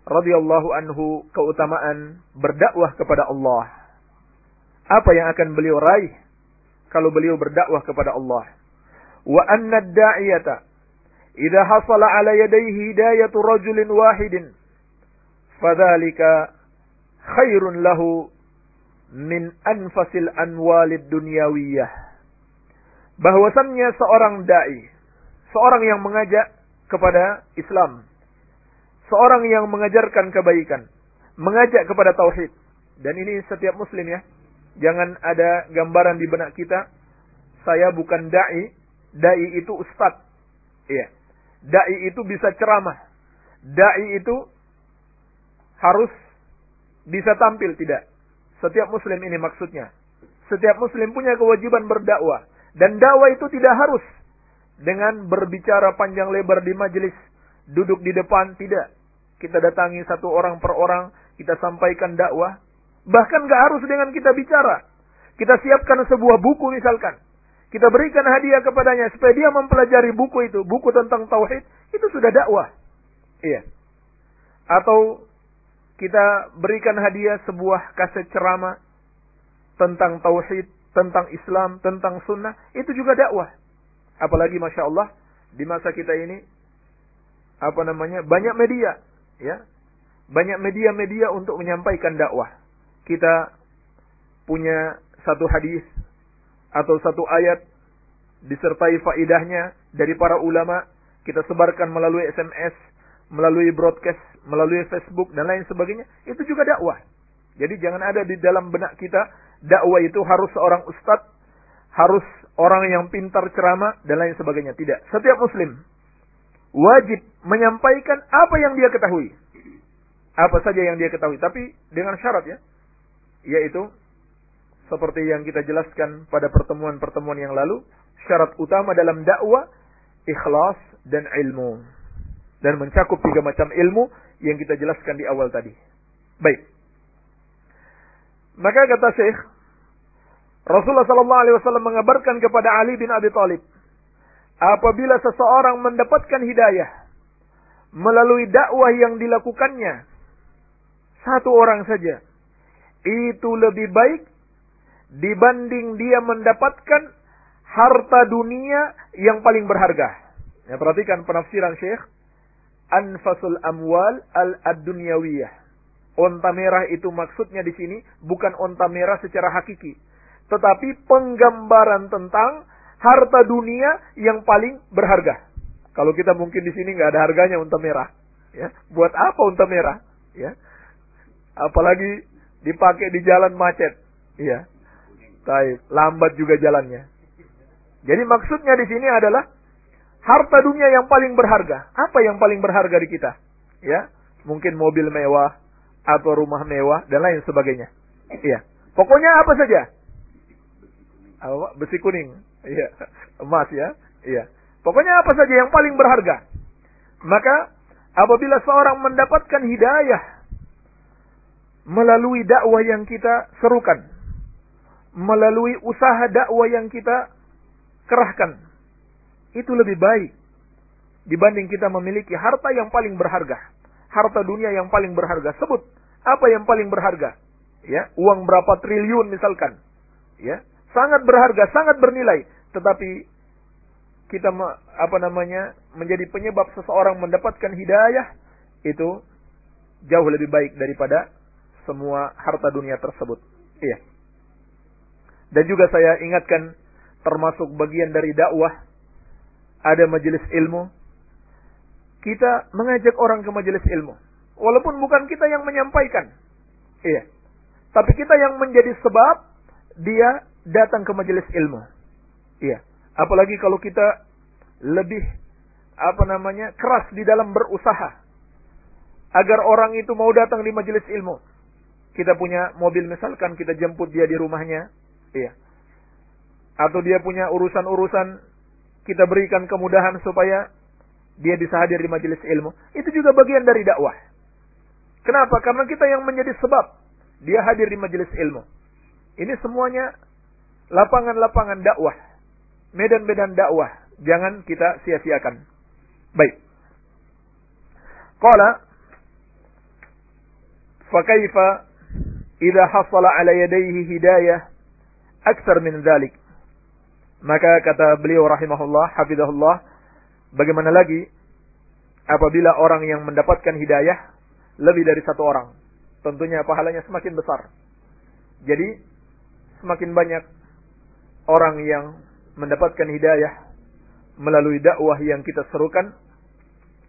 radhiyallahu anhu keutamaan berdakwah kepada Allah. Apa yang akan beliau raih kalau beliau berdakwah kepada Allah? Wa anna ad-da'iyata idza hasala ala yadayhi hidayatu rajulin wahidin fadzalika khairun lahu min anfasil anwalid dunyawiyah. Bahwasannya seorang dai, seorang yang mengajak kepada Islam, seorang yang mengajarkan kebaikan, mengajak kepada tauhid. Dan ini setiap muslim ya. Jangan ada gambaran di benak kita, saya bukan dai, dai itu ustad. Iya. Dai itu bisa ceramah. Dai itu harus bisa tampil tidak. Setiap muslim ini maksudnya. Setiap muslim punya kewajiban berdakwah. Dan dakwah itu tidak harus dengan berbicara panjang lebar di majelis, duduk di depan, tidak. Kita datangi satu orang per orang, kita sampaikan dakwah. Bahkan gak harus dengan kita bicara. Kita siapkan sebuah buku misalkan. Kita berikan hadiah kepadanya supaya dia mempelajari buku itu, buku tentang tauhid, itu sudah dakwah. Iya. Atau kita berikan hadiah sebuah kaset ceramah tentang tauhid, tentang Islam, tentang sunnah, itu juga dakwah. Apalagi masya Allah di masa kita ini apa namanya banyak media, ya, banyak media-media untuk menyampaikan dakwah. Kita punya satu hadis atau satu ayat disertai faidahnya dari para ulama kita sebarkan melalui SMS, melalui broadcast melalui Facebook dan lain sebagainya, itu juga dakwah. Jadi jangan ada di dalam benak kita dakwah itu harus seorang ustadz, harus orang yang pintar ceramah dan lain sebagainya. Tidak. Setiap muslim wajib menyampaikan apa yang dia ketahui. Apa saja yang dia ketahui, tapi dengan syarat ya. Yaitu seperti yang kita jelaskan pada pertemuan-pertemuan yang lalu, syarat utama dalam dakwah ikhlas dan ilmu dan mencakup tiga macam ilmu yang kita jelaskan di awal tadi. Baik. Maka kata Syekh, Rasulullah sallallahu alaihi wasallam mengabarkan kepada Ali bin Abi Thalib, apabila seseorang mendapatkan hidayah melalui dakwah yang dilakukannya satu orang saja, itu lebih baik dibanding dia mendapatkan harta dunia yang paling berharga. Ya, perhatikan penafsiran Syekh anfasul amwal al ad-dunyawiyah. Onta merah itu maksudnya di sini bukan onta merah secara hakiki, tetapi penggambaran tentang harta dunia yang paling berharga. Kalau kita mungkin di sini nggak ada harganya unta merah, ya. Buat apa unta merah? Ya. Apalagi dipakai di jalan macet, ya. Taib, lambat juga jalannya. Jadi maksudnya di sini adalah harta dunia yang paling berharga. Apa yang paling berharga di kita? Ya, mungkin mobil mewah atau rumah mewah dan lain sebagainya. Iya. Pokoknya apa saja? Besi kuning. Iya. Emas ya. Iya. Pokoknya apa saja yang paling berharga. Maka apabila seorang mendapatkan hidayah melalui dakwah yang kita serukan, melalui usaha dakwah yang kita kerahkan, itu lebih baik dibanding kita memiliki harta yang paling berharga. Harta dunia yang paling berharga. Sebut apa yang paling berharga? ya, uang berapa triliun misalkan, ya, sangat berharga, sangat bernilai, tetapi kita apa namanya menjadi penyebab seseorang mendapatkan hidayah itu jauh lebih baik daripada semua harta dunia tersebut. Iya. Dan juga saya ingatkan termasuk bagian dari dakwah ada majelis ilmu. Kita mengajak orang ke majelis ilmu. Walaupun bukan kita yang menyampaikan. Iya. Tapi kita yang menjadi sebab dia datang ke majelis ilmu. Iya. Apalagi kalau kita lebih apa namanya keras di dalam berusaha agar orang itu mau datang di majelis ilmu. Kita punya mobil misalkan kita jemput dia di rumahnya, iya. Atau dia punya urusan-urusan kita berikan kemudahan supaya dia bisa hadir di majelis ilmu. Itu juga bagian dari dakwah. Kenapa? Karena kita yang menjadi sebab dia hadir di majelis ilmu. Ini semuanya lapangan-lapangan dakwah medan-medan dakwah. Jangan kita sia-siakan. Baik. Qala fakaifa idza hasala ala yadayhi hidayah akthar min dhalik. Maka kata beliau rahimahullah, hafizahullah, bagaimana lagi apabila orang yang mendapatkan hidayah lebih dari satu orang. Tentunya pahalanya semakin besar. Jadi, semakin banyak orang yang mendapatkan hidayah melalui dakwah yang kita serukan,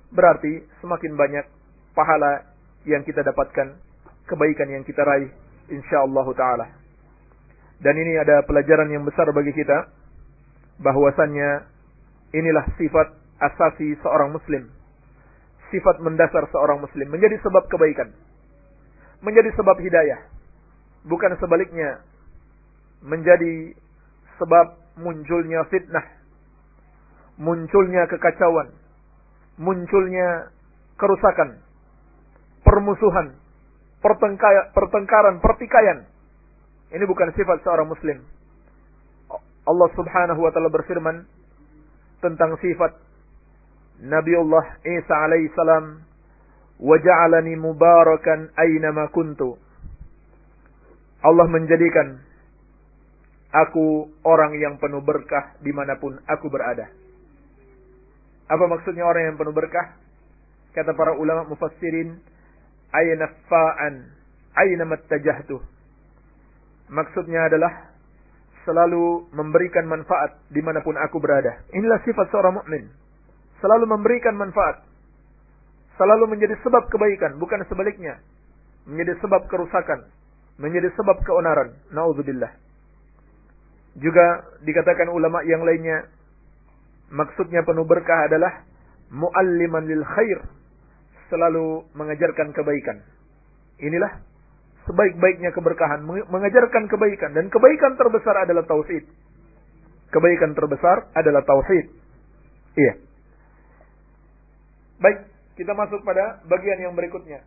berarti semakin banyak pahala yang kita dapatkan, kebaikan yang kita raih, insyaallah taala. Dan ini ada pelajaran yang besar bagi kita, bahwasannya inilah sifat asasi seorang muslim. Sifat mendasar seorang muslim menjadi sebab kebaikan. Menjadi sebab hidayah. Bukan sebaliknya menjadi sebab munculnya fitnah, munculnya kekacauan, munculnya kerusakan, permusuhan, pertengkaran, pertikaian. Ini bukan sifat seorang muslim. Allah Subhanahu wa taala berfirman tentang sifat Nabiullah Isa alaihi salam, "Wa ja'alani mubarakan aynama kuntu." Allah menjadikan Aku orang yang penuh berkah di mana pun aku berada. Apa maksudnya orang yang penuh berkah? Kata para ulama mufassirin, ayna fa'an, ayna mattajahtuh. Maksudnya adalah selalu memberikan manfaat di mana pun aku berada. Inilah sifat seorang mukmin. Selalu memberikan manfaat. Selalu menjadi sebab kebaikan, bukan sebaliknya. Menjadi sebab kerusakan. Menjadi sebab keonaran. Na'udzubillah. Juga dikatakan ulama yang lainnya, maksudnya penuh berkah adalah mualliman lil khair, selalu mengajarkan kebaikan. Inilah sebaik-baiknya keberkahan, mengajarkan kebaikan dan kebaikan terbesar adalah tauhid. Kebaikan terbesar adalah tauhid. Iya. Baik, kita masuk pada bagian yang berikutnya.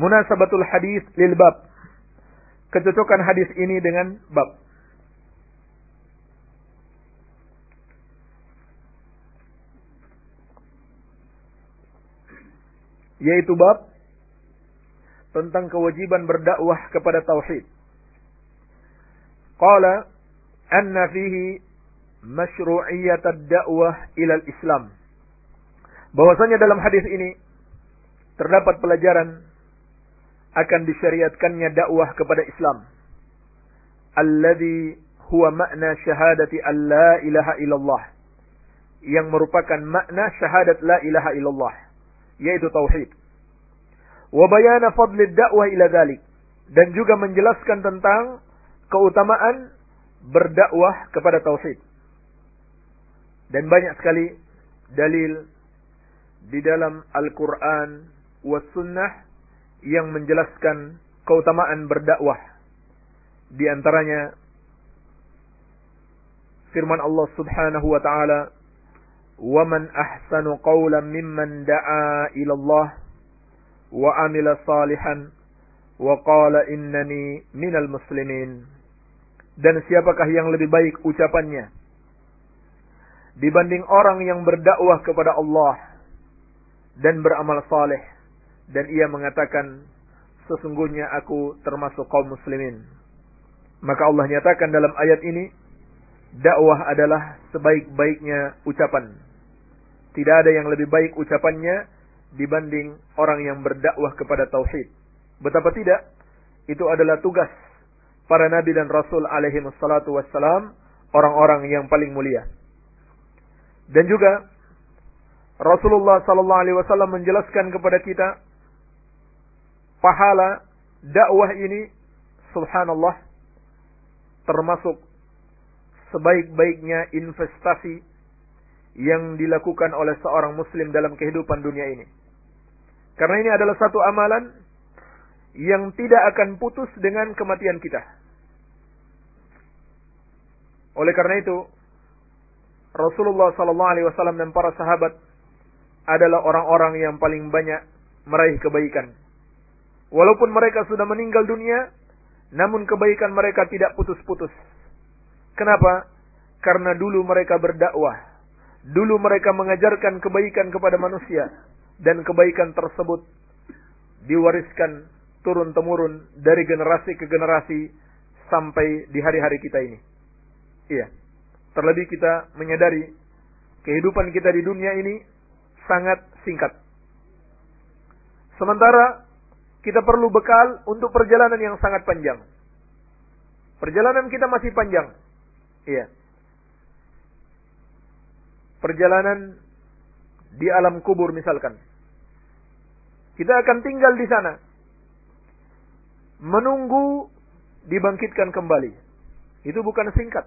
Munasabatul hadis lil bab. Kecocokan hadis ini dengan bab. Yaitu bab tentang kewajiban berdakwah kepada tauhid. Qala anna fihi masyru'iyyat ad-da'wah ila al-Islam. Bahwasanya dalam hadis ini terdapat pelajaran akan disyariatkannya dakwah kepada Islam. Alladhi huwa makna syahadati an la ilaha illallah. Yang merupakan makna syahadat la ilaha illallah yaitu tauhid. Wa bayana fadlid dakwah ila dhalik dan juga menjelaskan tentang keutamaan berdakwah kepada tauhid. Dan banyak sekali dalil di dalam Al-Qur'an was sunnah yang menjelaskan keutamaan berdakwah. Di antaranya firman Allah Subhanahu wa taala ومن أحسن قولا ممن دعا إلى الله وعمل صالحا وقال إنني من المسلمين dan siapakah yang lebih baik ucapannya dibanding orang yang berdakwah kepada Allah dan beramal saleh dan ia mengatakan sesungguhnya aku termasuk kaum muslimin. Maka Allah nyatakan dalam ayat ini, dakwah adalah sebaik-baiknya ucapan. Tidak ada yang lebih baik ucapannya dibanding orang yang berdakwah kepada tauhid. Betapa tidak? Itu adalah tugas para nabi dan rasul alaihi wassalatu wassalam, orang-orang yang paling mulia. Dan juga Rasulullah sallallahu alaihi wasallam menjelaskan kepada kita pahala dakwah ini subhanallah termasuk sebaik-baiknya investasi yang dilakukan oleh seorang muslim dalam kehidupan dunia ini. Karena ini adalah satu amalan yang tidak akan putus dengan kematian kita. Oleh karena itu, Rasulullah sallallahu alaihi wasallam dan para sahabat adalah orang-orang yang paling banyak meraih kebaikan. Walaupun mereka sudah meninggal dunia, namun kebaikan mereka tidak putus-putus. Kenapa? Karena dulu mereka berdakwah. Dulu mereka mengajarkan kebaikan kepada manusia dan kebaikan tersebut diwariskan turun-temurun dari generasi ke generasi sampai di hari-hari kita ini. Iya. Terlebih kita menyadari kehidupan kita di dunia ini sangat singkat. Sementara kita perlu bekal untuk perjalanan yang sangat panjang. Perjalanan kita masih panjang. Iya. Perjalanan di alam kubur misalkan. Kita akan tinggal di sana. Menunggu dibangkitkan kembali. Itu bukan singkat.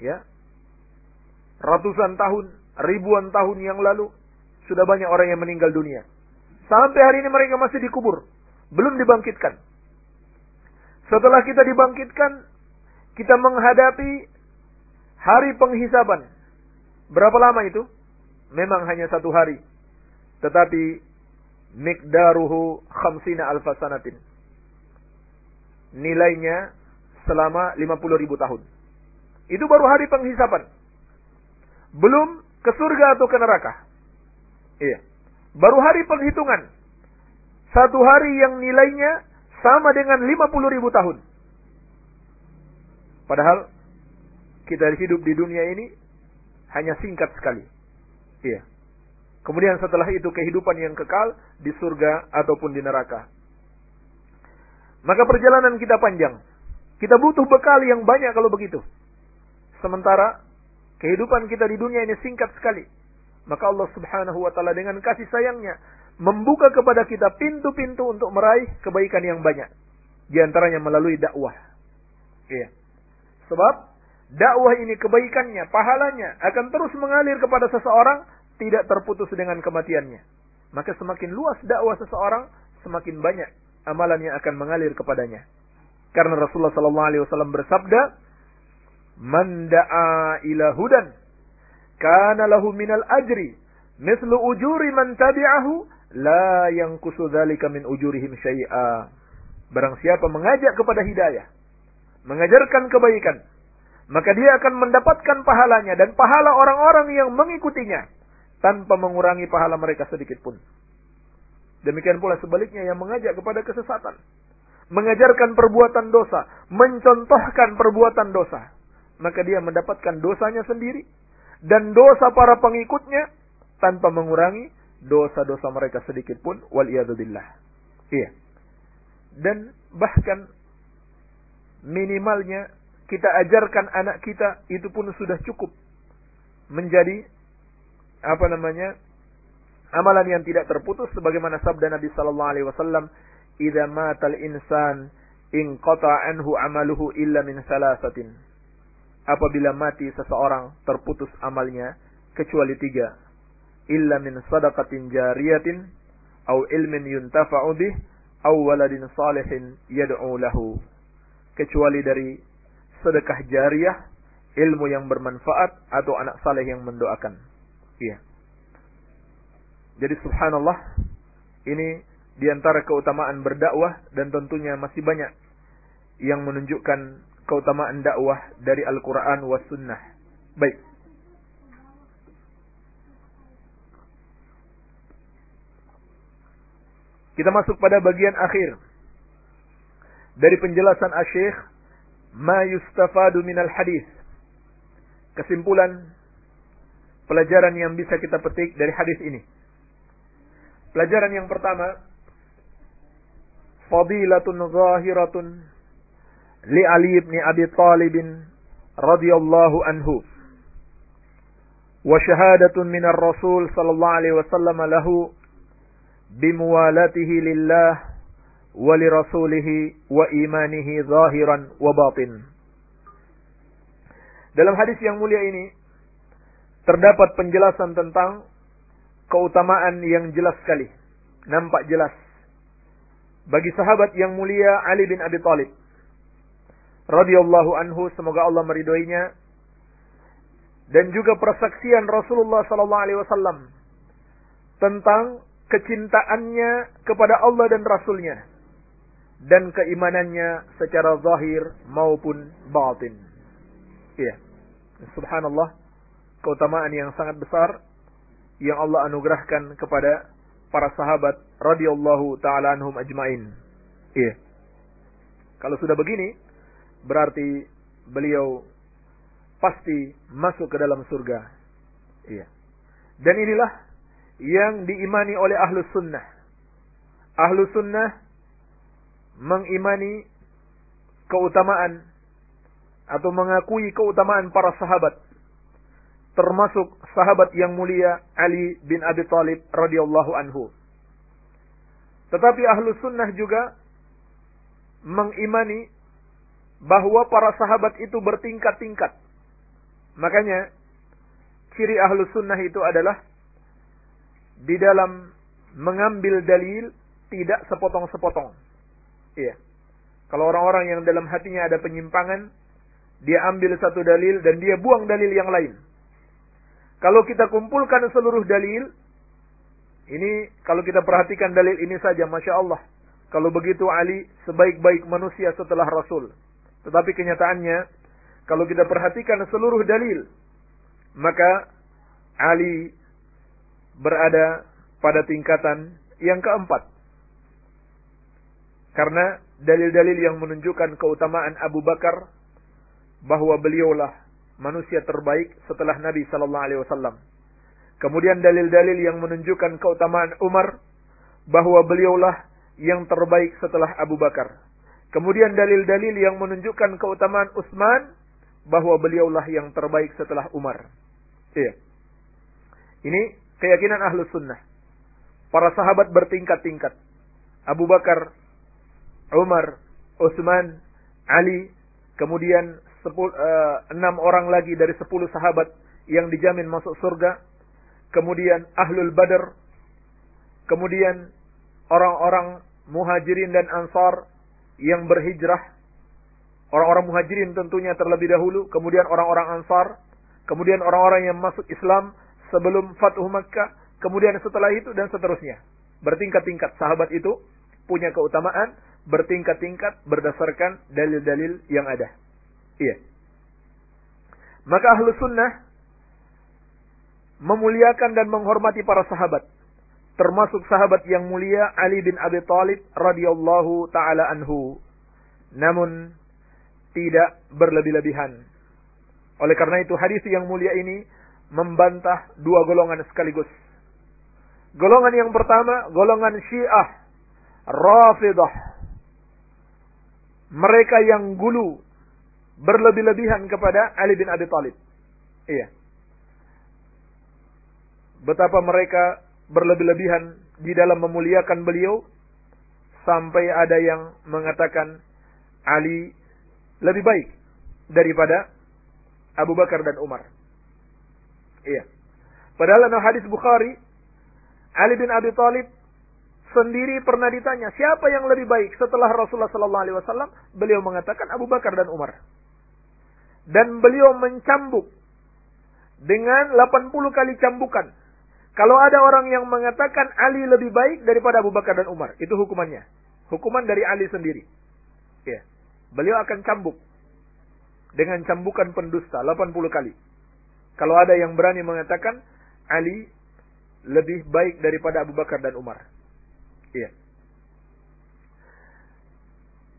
Ya. Ratusan tahun ribuan tahun yang lalu sudah banyak orang yang meninggal dunia. Sampai hari ini mereka masih dikubur, belum dibangkitkan. Setelah kita dibangkitkan, kita menghadapi hari penghisaban. Berapa lama itu? Memang hanya satu hari. Tetapi mikdaruhu khamsina alfasanatin. Nilainya selama 50 ribu tahun. Itu baru hari penghisaban. Belum ke surga atau ke neraka. Iya. Baru hari penghitungan. Satu hari yang nilainya sama dengan 50 ribu tahun. Padahal kita hidup di dunia ini hanya singkat sekali. Iya. Kemudian setelah itu kehidupan yang kekal di surga ataupun di neraka. Maka perjalanan kita panjang. Kita butuh bekal yang banyak kalau begitu. Sementara Kehidupan kita di dunia ini singkat sekali. Maka Allah subhanahu wa ta'ala dengan kasih sayangnya membuka kepada kita pintu-pintu untuk meraih kebaikan yang banyak. Di antaranya melalui dakwah. Iya. Sebab dakwah ini kebaikannya, pahalanya akan terus mengalir kepada seseorang tidak terputus dengan kematiannya. Maka semakin luas dakwah seseorang, semakin banyak amalan yang akan mengalir kepadanya. Karena Rasulullah sallallahu alaihi wasallam bersabda, man ila hudan kana lahu minal ajri mislu ujuri man tabi'ahu la yanqusu dzalika min ujurihim syai'a barang siapa mengajak kepada hidayah mengajarkan kebaikan maka dia akan mendapatkan pahalanya dan pahala orang-orang yang mengikutinya tanpa mengurangi pahala mereka sedikit pun demikian pula sebaliknya yang mengajak kepada kesesatan mengajarkan perbuatan dosa mencontohkan perbuatan dosa maka dia mendapatkan dosanya sendiri dan dosa para pengikutnya tanpa mengurangi dosa-dosa mereka sedikit pun wal. Iya. Dan bahkan minimalnya kita ajarkan anak kita itu pun sudah cukup. Menjadi apa namanya amalan yang tidak terputus sebagaimana sabda Nabi sallallahu alaihi wasallam idza matal insan in qata anhu amaluhu illa min salasatin. Apabila mati seseorang terputus amalnya kecuali tiga. Illa min sadaqatin jariyatin au ilmin yuntafa'u bih au waladin salihin yad'u lahu kecuali dari sedekah jariah ilmu yang bermanfaat atau anak saleh yang mendoakan iya jadi subhanallah ini di antara keutamaan berdakwah dan tentunya masih banyak yang menunjukkan keutamaan dakwah dari Al-Quran was Sunnah. Baik. Kita masuk pada bagian akhir dari penjelasan Asy-Syaikh ma yustafadu minal hadis. Kesimpulan pelajaran yang bisa kita petik dari hadis ini. Pelajaran yang pertama, fadilatun zahiratun li Ali bin Abi Talib radhiyallahu anhu wa syahadatun minar Rasul sallallahu alaihi wasallam lahu bimuwalatihi lillah imanihi zahiran wa batin. Dalam hadis yang mulia ini terdapat penjelasan tentang keutamaan yang jelas sekali. Nampak jelas. Bagi sahabat yang mulia Ali bin Abi Thalib radhiyallahu anhu semoga Allah meridhoinya dan juga persaksian Rasulullah sallallahu alaihi wasallam tentang kecintaannya kepada Allah dan Rasulnya dan keimanannya secara zahir maupun batin. Iya. Subhanallah, keutamaan yang sangat besar yang Allah anugerahkan kepada para sahabat radhiyallahu taala anhum ajmain. Iya. Kalau sudah begini, berarti beliau pasti masuk ke dalam surga. Iya. Dan inilah yang diimani oleh ahlu sunnah. Ahlu sunnah mengimani keutamaan atau mengakui keutamaan para sahabat. Termasuk sahabat yang mulia Ali bin Abi Thalib radhiyallahu anhu. Tetapi ahlu sunnah juga mengimani bahwa para sahabat itu bertingkat-tingkat. Makanya ciri ahlu sunnah itu adalah di dalam mengambil dalil tidak sepotong-sepotong. Iya. Kalau orang-orang yang dalam hatinya ada penyimpangan, dia ambil satu dalil dan dia buang dalil yang lain. Kalau kita kumpulkan seluruh dalil, ini kalau kita perhatikan dalil ini saja, Masya Allah. Kalau begitu Ali sebaik-baik manusia setelah Rasul. Tetapi kenyataannya, kalau kita perhatikan seluruh dalil, maka Ali berada pada tingkatan yang keempat. Karena dalil-dalil yang menunjukkan keutamaan Abu Bakar bahwa beliaulah manusia terbaik setelah Nabi sallallahu alaihi wasallam. Kemudian dalil-dalil yang menunjukkan keutamaan Umar bahwa beliaulah yang terbaik setelah Abu Bakar. Kemudian dalil-dalil yang menunjukkan keutamaan Utsman bahwa beliaulah yang terbaik setelah Umar. Iya. Ini keyakinan ahlu sunnah. Para sahabat bertingkat-tingkat. Abu Bakar, Umar, Utsman, Ali, kemudian sepul, uh, enam orang lagi dari sepuluh sahabat yang dijamin masuk surga. Kemudian Ahlul Badar. Kemudian orang-orang muhajirin dan ansar yang berhijrah. Orang-orang muhajirin tentunya terlebih dahulu. Kemudian orang-orang ansar. Kemudian orang-orang yang masuk Islam sebelum Fathu Makkah, kemudian setelah itu dan seterusnya. Bertingkat-tingkat sahabat itu punya keutamaan bertingkat-tingkat berdasarkan dalil-dalil yang ada. Iya. Maka ahlu sunnah memuliakan dan menghormati para sahabat. Termasuk sahabat yang mulia Ali bin Abi Thalib radhiyallahu taala anhu. Namun tidak berlebih-lebihan. Oleh karena itu hadis yang mulia ini membantah dua golongan sekaligus. Golongan yang pertama, golongan Syiah, Rafidah. Mereka yang gulu berlebih-lebihan kepada Ali bin Abi Thalib. Iya. Betapa mereka berlebih-lebihan di dalam memuliakan beliau sampai ada yang mengatakan Ali lebih baik daripada Abu Bakar dan Umar. Iya. Padahal dalam hadis Bukhari, Ali bin Abi Thalib sendiri pernah ditanya, siapa yang lebih baik setelah Rasulullah sallallahu alaihi wasallam? Beliau mengatakan Abu Bakar dan Umar. Dan beliau mencambuk dengan 80 kali cambukan. Kalau ada orang yang mengatakan Ali lebih baik daripada Abu Bakar dan Umar, itu hukumannya. Hukuman dari Ali sendiri. Ya. Beliau akan cambuk dengan cambukan pendusta 80 kali. Kalau ada yang berani mengatakan Ali lebih baik daripada Abu Bakar dan Umar. Iya.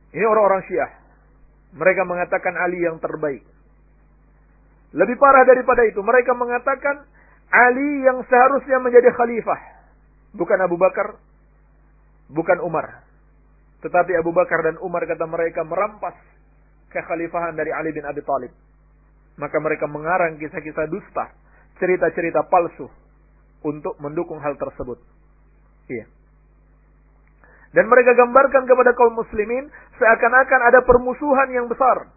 Ini orang-orang Syiah. Mereka mengatakan Ali yang terbaik. Lebih parah daripada itu, mereka mengatakan Ali yang seharusnya menjadi khalifah. Bukan Abu Bakar, bukan Umar. Tetapi Abu Bakar dan Umar kata mereka merampas kekhalifahan dari Ali bin Abi Thalib. Maka mereka mengarang kisah-kisah dusta, cerita-cerita palsu untuk mendukung hal tersebut. Iya. Dan mereka gambarkan kepada kaum muslimin seakan-akan ada permusuhan yang besar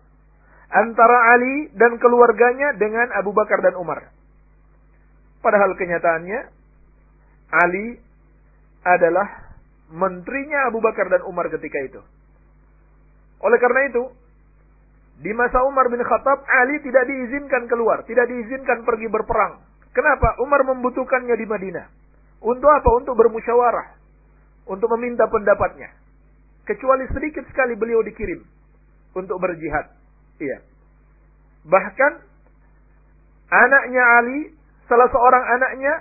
antara Ali dan keluarganya dengan Abu Bakar dan Umar. Padahal kenyataannya Ali adalah menterinya Abu Bakar dan Umar ketika itu. Oleh karena itu, di masa Umar bin Khattab, Ali tidak diizinkan keluar, tidak diizinkan pergi berperang. Kenapa? Umar membutuhkannya di Madinah. Untuk apa? Untuk bermusyawarah untuk meminta pendapatnya. Kecuali sedikit sekali beliau dikirim untuk berjihad. Iya. Bahkan anaknya Ali, salah seorang anaknya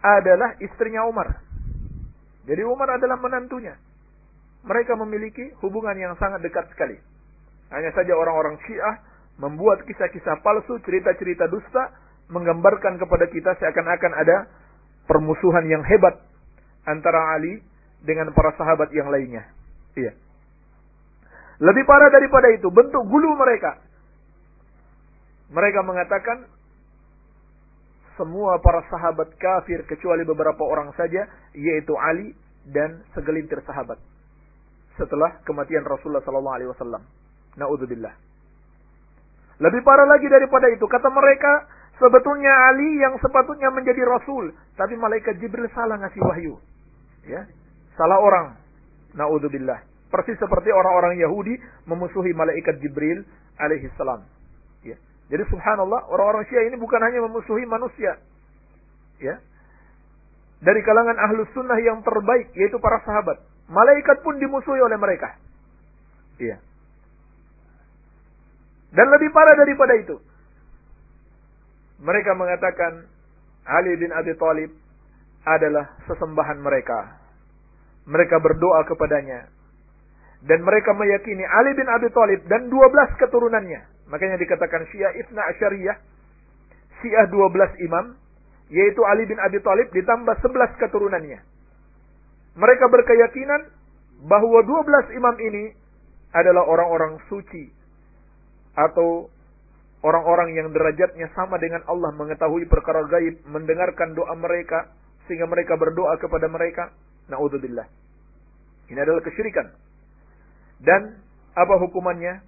adalah istrinya Umar. Jadi Umar adalah menantunya. Mereka memiliki hubungan yang sangat dekat sekali. Hanya saja orang-orang Syiah membuat kisah-kisah palsu, cerita-cerita dusta, menggambarkan kepada kita seakan-akan ada permusuhan yang hebat antara Ali dengan para sahabat yang lainnya. Iya. Lebih parah daripada itu, bentuk gulu mereka. Mereka mengatakan semua para sahabat kafir kecuali beberapa orang saja, yaitu Ali dan segelintir sahabat. Setelah kematian Rasulullah sallallahu alaihi wasallam. Naudzubillah. Lebih parah lagi daripada itu, kata mereka, sebetulnya Ali yang sepatutnya menjadi rasul, tapi malaikat Jibril salah ngasih wahyu. Ya, salah orang. Naudzubillah. Persis seperti orang-orang Yahudi memusuhi malaikat Jibril alaihi salam. Ya. Jadi subhanallah, orang-orang Syiah ini bukan hanya memusuhi manusia. Ya. Dari kalangan ahlus sunnah yang terbaik, yaitu para sahabat. Malaikat pun dimusuhi oleh mereka. Iya. Dan lebih parah daripada itu. Mereka mengatakan Ali bin Abi Thalib adalah sesembahan mereka mereka berdoa kepadanya. Dan mereka meyakini Ali bin Abi Thalib dan 12 keturunannya. Makanya dikatakan Syiah Ibna Asyariyah. Syiah 12 imam. Yaitu Ali bin Abi Thalib ditambah 11 keturunannya. Mereka berkeyakinan bahwa 12 imam ini adalah orang-orang suci. Atau orang-orang yang derajatnya sama dengan Allah mengetahui perkara gaib, mendengarkan doa mereka sehingga mereka berdoa kepada mereka. Naudzubillah. Ini adalah kesyirikan. Dan apa hukumannya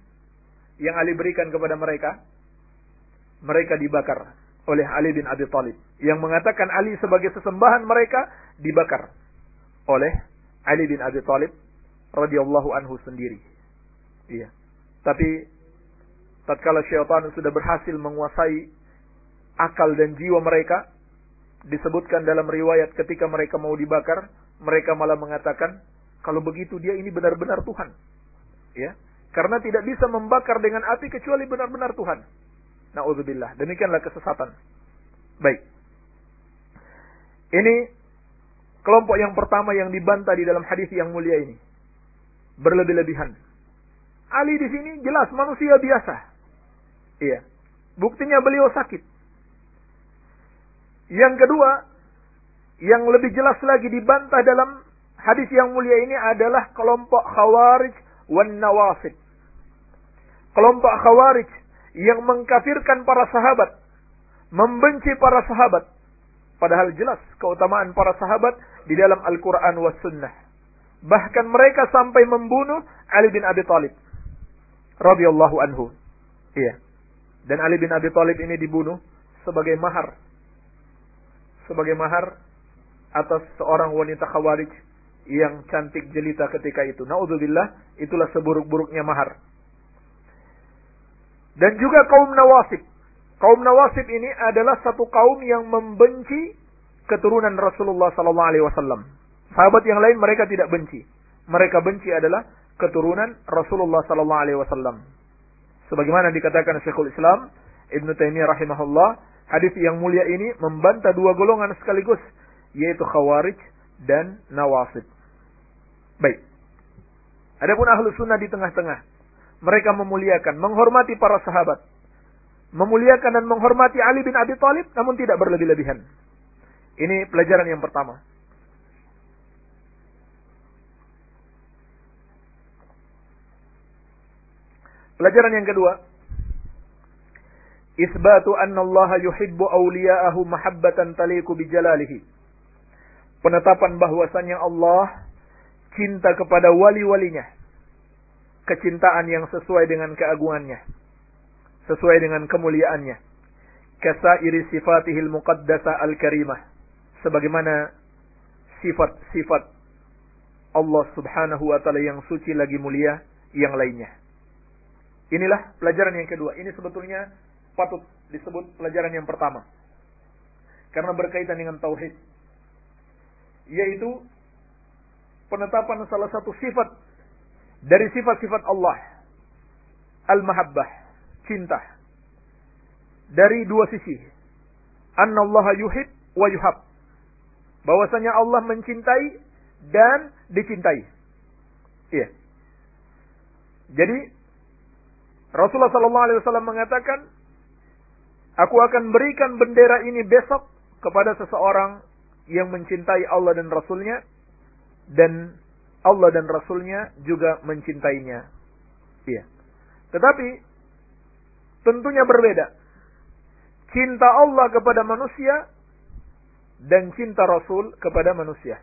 yang Ali berikan kepada mereka? Mereka dibakar oleh Ali bin Abi Thalib. Yang mengatakan Ali sebagai sesembahan mereka dibakar oleh Ali bin Abi Thalib radhiyallahu anhu sendiri. Iya. Tapi tatkala syaitan sudah berhasil menguasai akal dan jiwa mereka, disebutkan dalam riwayat ketika mereka mau dibakar, mereka malah mengatakan kalau begitu dia ini benar-benar Tuhan. Ya. Karena tidak bisa membakar dengan api kecuali benar-benar Tuhan. Nauzubillah. Demikianlah kesesatan. Baik. Ini kelompok yang pertama yang dibantah di dalam hadis yang mulia ini. Berlebih-lebihan. Ali di sini jelas manusia biasa. Iya. Buktinya beliau sakit. Yang kedua, yang lebih jelas lagi dibantah dalam Hadis yang mulia ini adalah kelompok Khawarij wan Nawasib. Kelompok Khawarij yang mengkafirkan para sahabat, membenci para sahabat. Padahal jelas keutamaan para sahabat di dalam Al-Quran was Sunnah. Bahkan mereka sampai membunuh Ali bin Abi Thalib. radhiyallahu anhu. Iya. Dan Ali bin Abi Thalib ini dibunuh sebagai mahar. Sebagai mahar atas seorang wanita khawarij yang cantik jelita ketika itu. Naudzubillah, itulah seburuk-buruknya mahar. Dan juga kaum Nawasib. Kaum Nawasib ini adalah satu kaum yang membenci keturunan Rasulullah sallallahu alaihi wasallam. Sahabat yang lain mereka tidak benci. Mereka benci adalah keturunan Rasulullah sallallahu alaihi wasallam. Sebagaimana dikatakan Syekhul Islam Ibn Taimiyah rahimahullah, hadis yang mulia ini membantah dua golongan sekaligus, yaitu Khawarij dan Nawasib. Baik. Adapun ahlu sunnah di tengah-tengah. Mereka memuliakan, menghormati para sahabat. Memuliakan dan menghormati Ali bin Abi Thalib namun tidak berlebih-lebihan. Ini pelajaran yang pertama. Pelajaran yang kedua, isbatu anna Allah yuhibbu awliya'ahu mahabbatan taliku bijalalihi. Penetapan bahwasanya Allah cinta kepada wali-walinya. Kecintaan yang sesuai dengan keagungannya. Sesuai dengan kemuliaannya. Kasairi sifatihil muqaddasa al-karimah. Sebagaimana sifat-sifat Allah subhanahu wa ta'ala yang suci lagi mulia yang lainnya. Inilah pelajaran yang kedua. Ini sebetulnya patut disebut pelajaran yang pertama. Karena berkaitan dengan tauhid. Yaitu penetapan salah satu sifat dari sifat-sifat Allah. Al-mahabbah, cinta. Dari dua sisi. Anna Allah yuhib wa yuhab. Bahwasanya Allah mencintai dan dicintai. Iya. Jadi Rasulullah sallallahu alaihi wasallam mengatakan, "Aku akan berikan bendera ini besok kepada seseorang yang mencintai Allah dan Rasulnya dan Allah dan Rasulnya juga mencintainya. Iya. Tetapi tentunya berbeda. Cinta Allah kepada manusia dan cinta Rasul kepada manusia.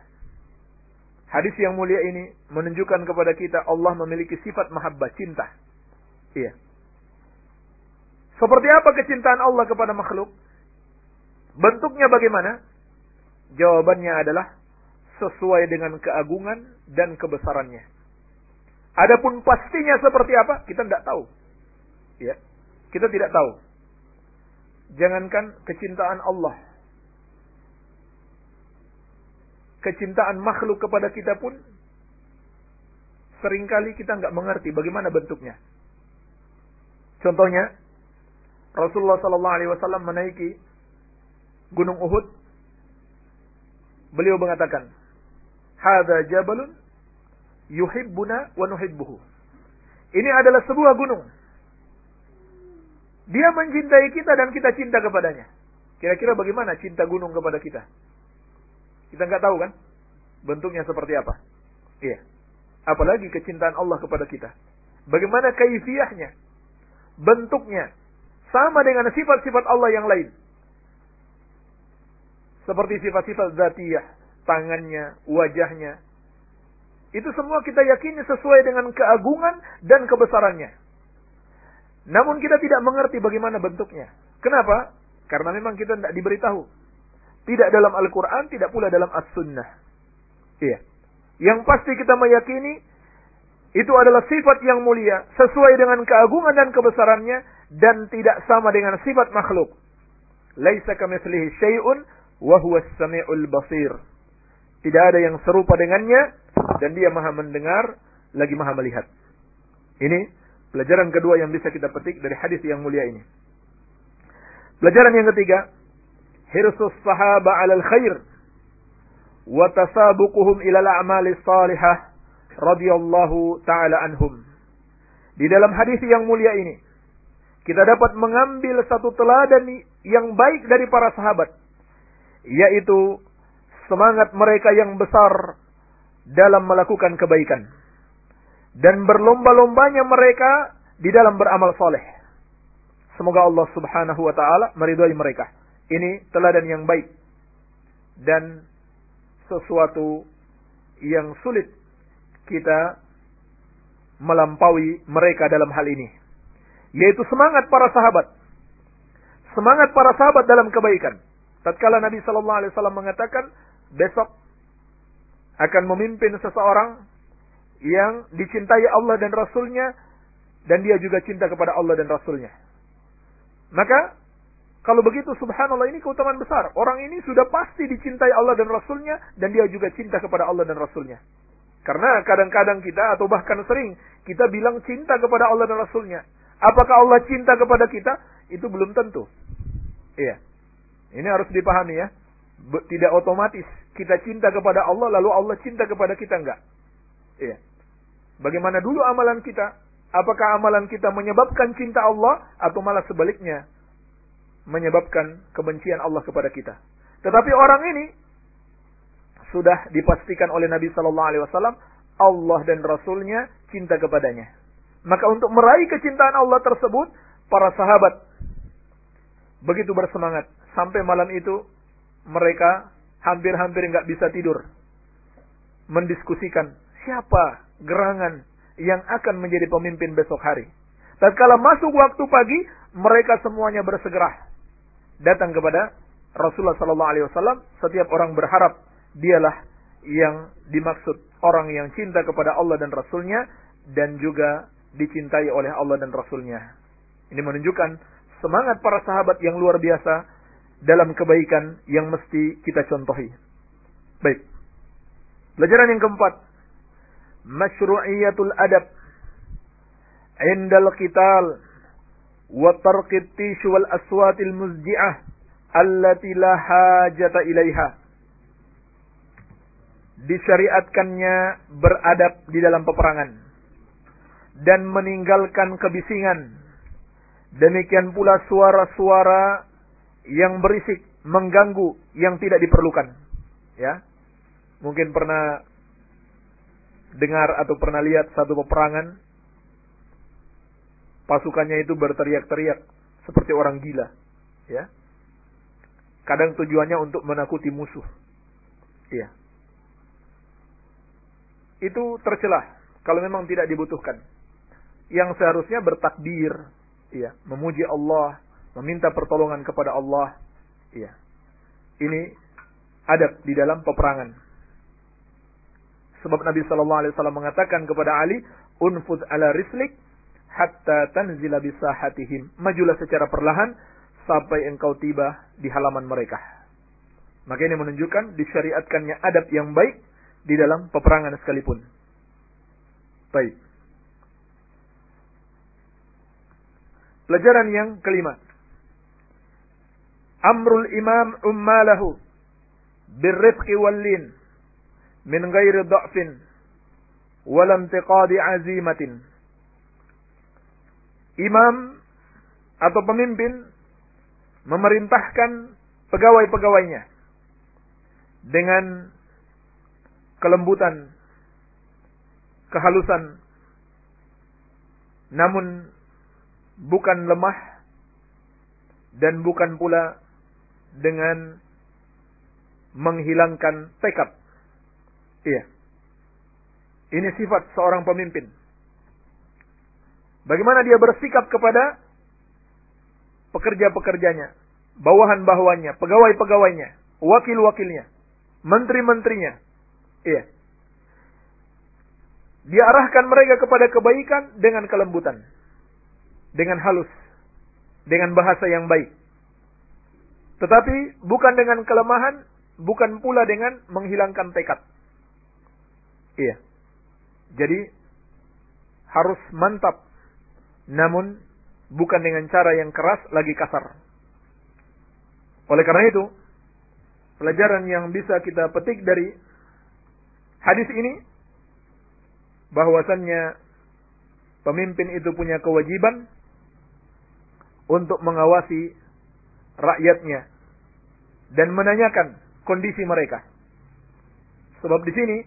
Hadis yang mulia ini menunjukkan kepada kita Allah memiliki sifat mahabbah, cinta. Iya. Seperti apa kecintaan Allah kepada makhluk? Bentuknya bagaimana? Jawabannya adalah sesuai dengan keagungan dan kebesarannya. Adapun pastinya seperti apa, kita tidak tahu. Ya, kita tidak tahu. Jangankan kecintaan Allah. Kecintaan makhluk kepada kita pun sering kali kita nggak mengerti bagaimana bentuknya. Contohnya, Rasulullah Sallallahu Alaihi Wasallam menaiki Gunung Uhud. Beliau mengatakan, Hada jabalun yuhibbuna wa nuhibbuhu. Ini adalah sebuah gunung. Dia mencintai kita dan kita cinta kepadanya. Kira-kira bagaimana cinta gunung kepada kita? Kita nggak tahu kan? Bentuknya seperti apa? Iya. Apalagi kecintaan Allah kepada kita. Bagaimana kaifiahnya? Bentuknya. Sama dengan sifat-sifat Allah yang lain. Seperti sifat-sifat zatiyah tangannya, wajahnya. Itu semua kita yakini sesuai dengan keagungan dan kebesarannya. Namun kita tidak mengerti bagaimana bentuknya. Kenapa? Karena memang kita tidak diberitahu. Tidak dalam Al-Quran, tidak pula dalam As-Sunnah. Iya. Yang pasti kita meyakini itu adalah sifat yang mulia sesuai dengan keagungan dan kebesarannya dan tidak sama dengan sifat makhluk. Laisa kamitslihi syai'un wa huwas samiul basir. Tidak ada yang serupa dengannya dan dia maha mendengar lagi maha melihat. Ini pelajaran kedua yang bisa kita petik dari hadis yang mulia ini. Pelajaran yang ketiga, hirsus sahaba 'alal khair wa tasabuquhum ila al-a'mali salihah radhiyallahu taala anhum. Di dalam hadis yang mulia ini, kita dapat mengambil satu teladan yang baik dari para sahabat, yaitu semangat mereka yang besar dalam melakukan kebaikan dan berlomba-lombanya mereka di dalam beramal soleh. Semoga Allah Subhanahu wa taala meridhai mereka. Ini teladan yang baik dan sesuatu yang sulit kita melampaui mereka dalam hal ini. Yaitu semangat para sahabat. Semangat para sahabat dalam kebaikan. Tatkala Nabi sallallahu alaihi wasallam mengatakan, besok akan memimpin seseorang yang dicintai Allah dan Rasulnya dan dia juga cinta kepada Allah dan Rasulnya. Maka kalau begitu subhanallah ini keutamaan besar. Orang ini sudah pasti dicintai Allah dan Rasulnya dan dia juga cinta kepada Allah dan Rasulnya. Karena kadang-kadang kita atau bahkan sering kita bilang cinta kepada Allah dan Rasulnya. Apakah Allah cinta kepada kita? Itu belum tentu. Iya. Ini harus dipahami ya. Tidak otomatis kita cinta kepada Allah lalu Allah cinta kepada kita enggak. Iya. Bagaimana dulu amalan kita? Apakah amalan kita menyebabkan cinta Allah atau malah sebaliknya menyebabkan kebencian Allah kepada kita? Tetapi orang ini sudah dipastikan oleh Nabi Shallallahu Alaihi Wasallam Allah dan Rasulnya cinta kepadanya. Maka untuk meraih kecintaan Allah tersebut, para sahabat begitu bersemangat sampai malam itu mereka hampir-hampir nggak bisa tidur mendiskusikan siapa gerangan yang akan menjadi pemimpin besok hari. Dan kalau masuk waktu pagi, mereka semuanya bersegera datang kepada Rasulullah Sallallahu Alaihi Wasallam. Setiap orang berharap dialah yang dimaksud orang yang cinta kepada Allah dan Rasulnya dan juga dicintai oleh Allah dan Rasulnya. Ini menunjukkan semangat para sahabat yang luar biasa dalam kebaikan yang mesti kita contohi. Baik. Pelajaran yang keempat. Masyru'iyatul adab. Indal qital. Wa tarqit tishu wal aswatil muzji'ah. Allati la hajata ilaiha. Disyariatkannya beradab di dalam peperangan. Dan meninggalkan kebisingan. Demikian pula suara-suara yang berisik, mengganggu, yang tidak diperlukan. Ya, mungkin pernah dengar atau pernah lihat satu peperangan, pasukannya itu berteriak-teriak seperti orang gila. Ya, kadang tujuannya untuk menakuti musuh. Iya. Itu tercelah kalau memang tidak dibutuhkan. Yang seharusnya bertakbir, iya, memuji Allah, meminta pertolongan kepada Allah. Iya. Ini adab di dalam peperangan. Sebab Nabi Shallallahu Alaihi Wasallam mengatakan kepada Ali, unfud ala rislik hatta tanzila bisahatihim. Majulah secara perlahan sampai engkau tiba di halaman mereka. Maka ini menunjukkan disyariatkannya adab yang baik di dalam peperangan sekalipun. Baik. Pelajaran yang kelima amrul imam ummalahu birrifqi wallin min ghairi dha'fin wala intiqadi azimatin. Imam atau pemimpin memerintahkan pegawai-pegawainya dengan kelembutan, kehalusan, namun bukan lemah dan bukan pula dengan menghilangkan tekad. Iya. Ini sifat seorang pemimpin. Bagaimana dia bersikap kepada pekerja-pekerjanya, bawahan-bawahannya, pegawai-pegawainya, wakil-wakilnya, menteri-menterinya. Iya. Dia arahkan mereka kepada kebaikan dengan kelembutan. Dengan halus. Dengan bahasa yang baik. Tetapi bukan dengan kelemahan, bukan pula dengan menghilangkan tekad. Iya. Jadi harus mantap. Namun bukan dengan cara yang keras lagi kasar. Oleh karena itu, pelajaran yang bisa kita petik dari hadis ini bahwasannya pemimpin itu punya kewajiban untuk mengawasi rakyatnya dan menanyakan kondisi mereka. Sebab di sini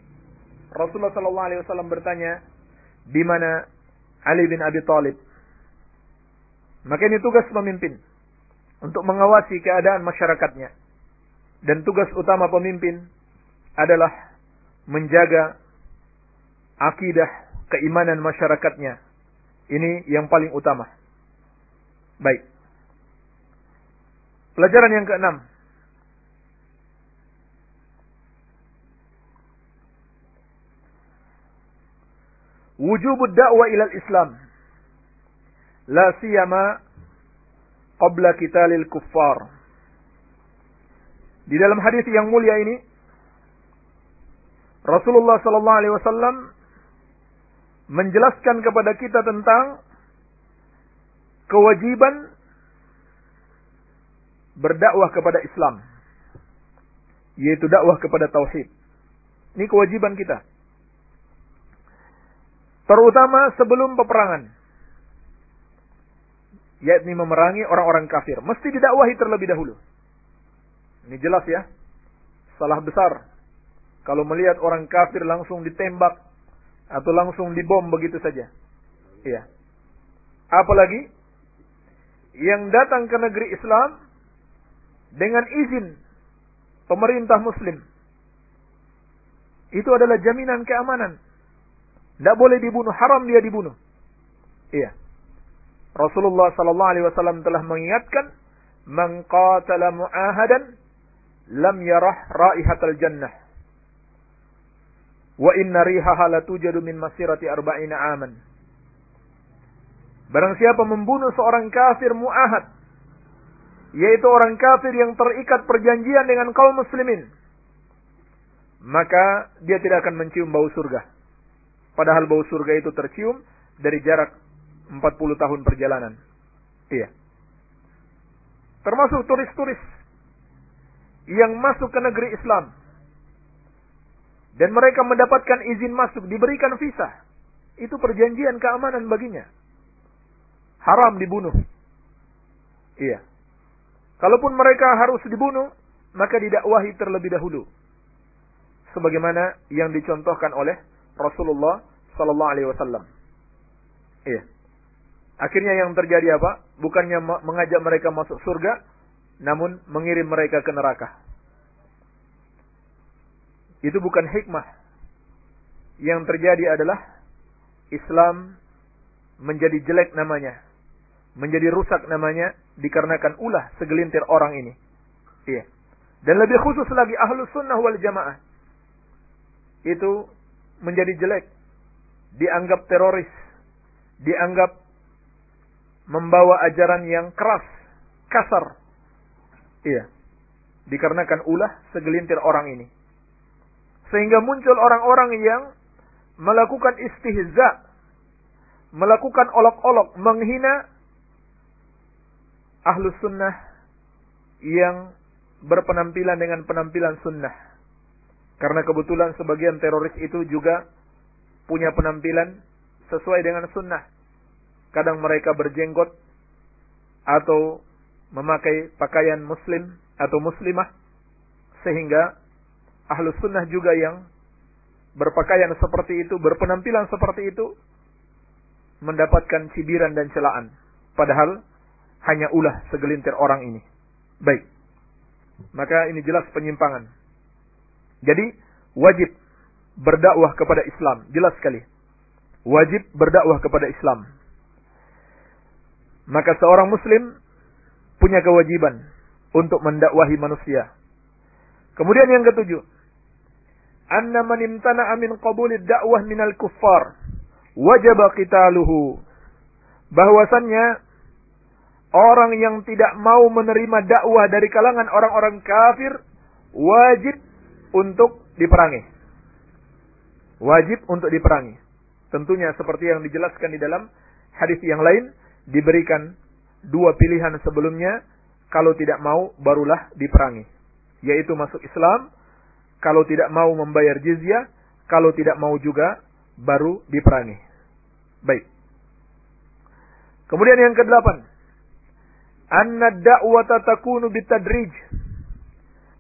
Rasulullah Sallallahu Alaihi Wasallam bertanya, di mana Ali bin Abi Thalib? Maka ini tugas pemimpin untuk mengawasi keadaan masyarakatnya. Dan tugas utama pemimpin adalah menjaga akidah keimanan masyarakatnya. Ini yang paling utama. Baik. Pelajaran yang keenam. Wujubud da'wah ilal Islam. La siyama qabla qitalil kuffar. Di dalam hadis yang mulia ini Rasulullah sallallahu alaihi wasallam menjelaskan kepada kita tentang kewajiban berdakwah kepada Islam yaitu dakwah kepada tauhid. Ini kewajiban kita. Terutama sebelum peperangan. Yakni memerangi orang-orang kafir. Mesti didakwahi terlebih dahulu. Ini jelas ya. Salah besar. Kalau melihat orang kafir langsung ditembak. Atau langsung dibom begitu saja. Iya. Apalagi yang datang ke negeri Islam dengan izin pemerintah muslim. Itu adalah jaminan keamanan. Tidak boleh dibunuh, haram dia dibunuh. Iya. Rasulullah sallallahu alaihi wasallam telah mengingatkan, "Man qatala mu'ahadan lam yarah raihatal jannah." Wa inna rihaha la tujadu min masirati arba'ina aman. Barang siapa membunuh seorang kafir mu'ahad, yaitu orang kafir yang terikat perjanjian dengan kaum muslimin, maka dia tidak akan mencium bau surga. Padahal bau surga itu tercium dari jarak 40 tahun perjalanan. Iya. Termasuk turis-turis yang masuk ke negeri Islam. Dan mereka mendapatkan izin masuk, diberikan visa. Itu perjanjian keamanan baginya. Haram dibunuh. Iya. Kalaupun mereka harus dibunuh, maka didakwahi terlebih dahulu. Sebagaimana yang dicontohkan oleh Rasulullah Sallallahu Alaihi Wasallam. Iya. Akhirnya yang terjadi apa? Bukannya mengajak mereka masuk surga, namun mengirim mereka ke neraka. Itu bukan hikmah. Yang terjadi adalah Islam menjadi jelek namanya, menjadi rusak namanya dikarenakan ulah segelintir orang ini. Iya. Dan lebih khusus lagi ahlu sunnah wal jamaah. Itu menjadi jelek, dianggap teroris, dianggap membawa ajaran yang keras, kasar. Iya. Dikarenakan ulah segelintir orang ini. Sehingga muncul orang-orang yang melakukan istihza, melakukan olok-olok, menghina ahlus sunnah yang berpenampilan dengan penampilan sunnah. Karena kebetulan sebagian teroris itu juga punya penampilan sesuai dengan sunnah. Kadang mereka berjenggot atau memakai pakaian muslim atau muslimah. Sehingga ahlu sunnah juga yang berpakaian seperti itu, berpenampilan seperti itu, mendapatkan cibiran dan celaan. Padahal hanya ulah segelintir orang ini. Baik. Maka ini jelas penyimpangan. Jadi wajib berdakwah kepada Islam, jelas sekali. Wajib berdakwah kepada Islam. Maka seorang muslim punya kewajiban untuk mendakwahi manusia. Kemudian yang ketujuh, anna man imtana'a min qabulid da'wah minal kuffar wajib qitaluhu. Bahwasannya orang yang tidak mau menerima dakwah dari kalangan orang-orang kafir wajib untuk diperangi. Wajib untuk diperangi. Tentunya seperti yang dijelaskan di dalam hadis yang lain diberikan dua pilihan sebelumnya kalau tidak mau barulah diperangi. Yaitu masuk Islam, kalau tidak mau membayar jizyah, kalau tidak mau juga baru diperangi. Baik. Kemudian yang kedelapan, anna da'wata takunu bitadrij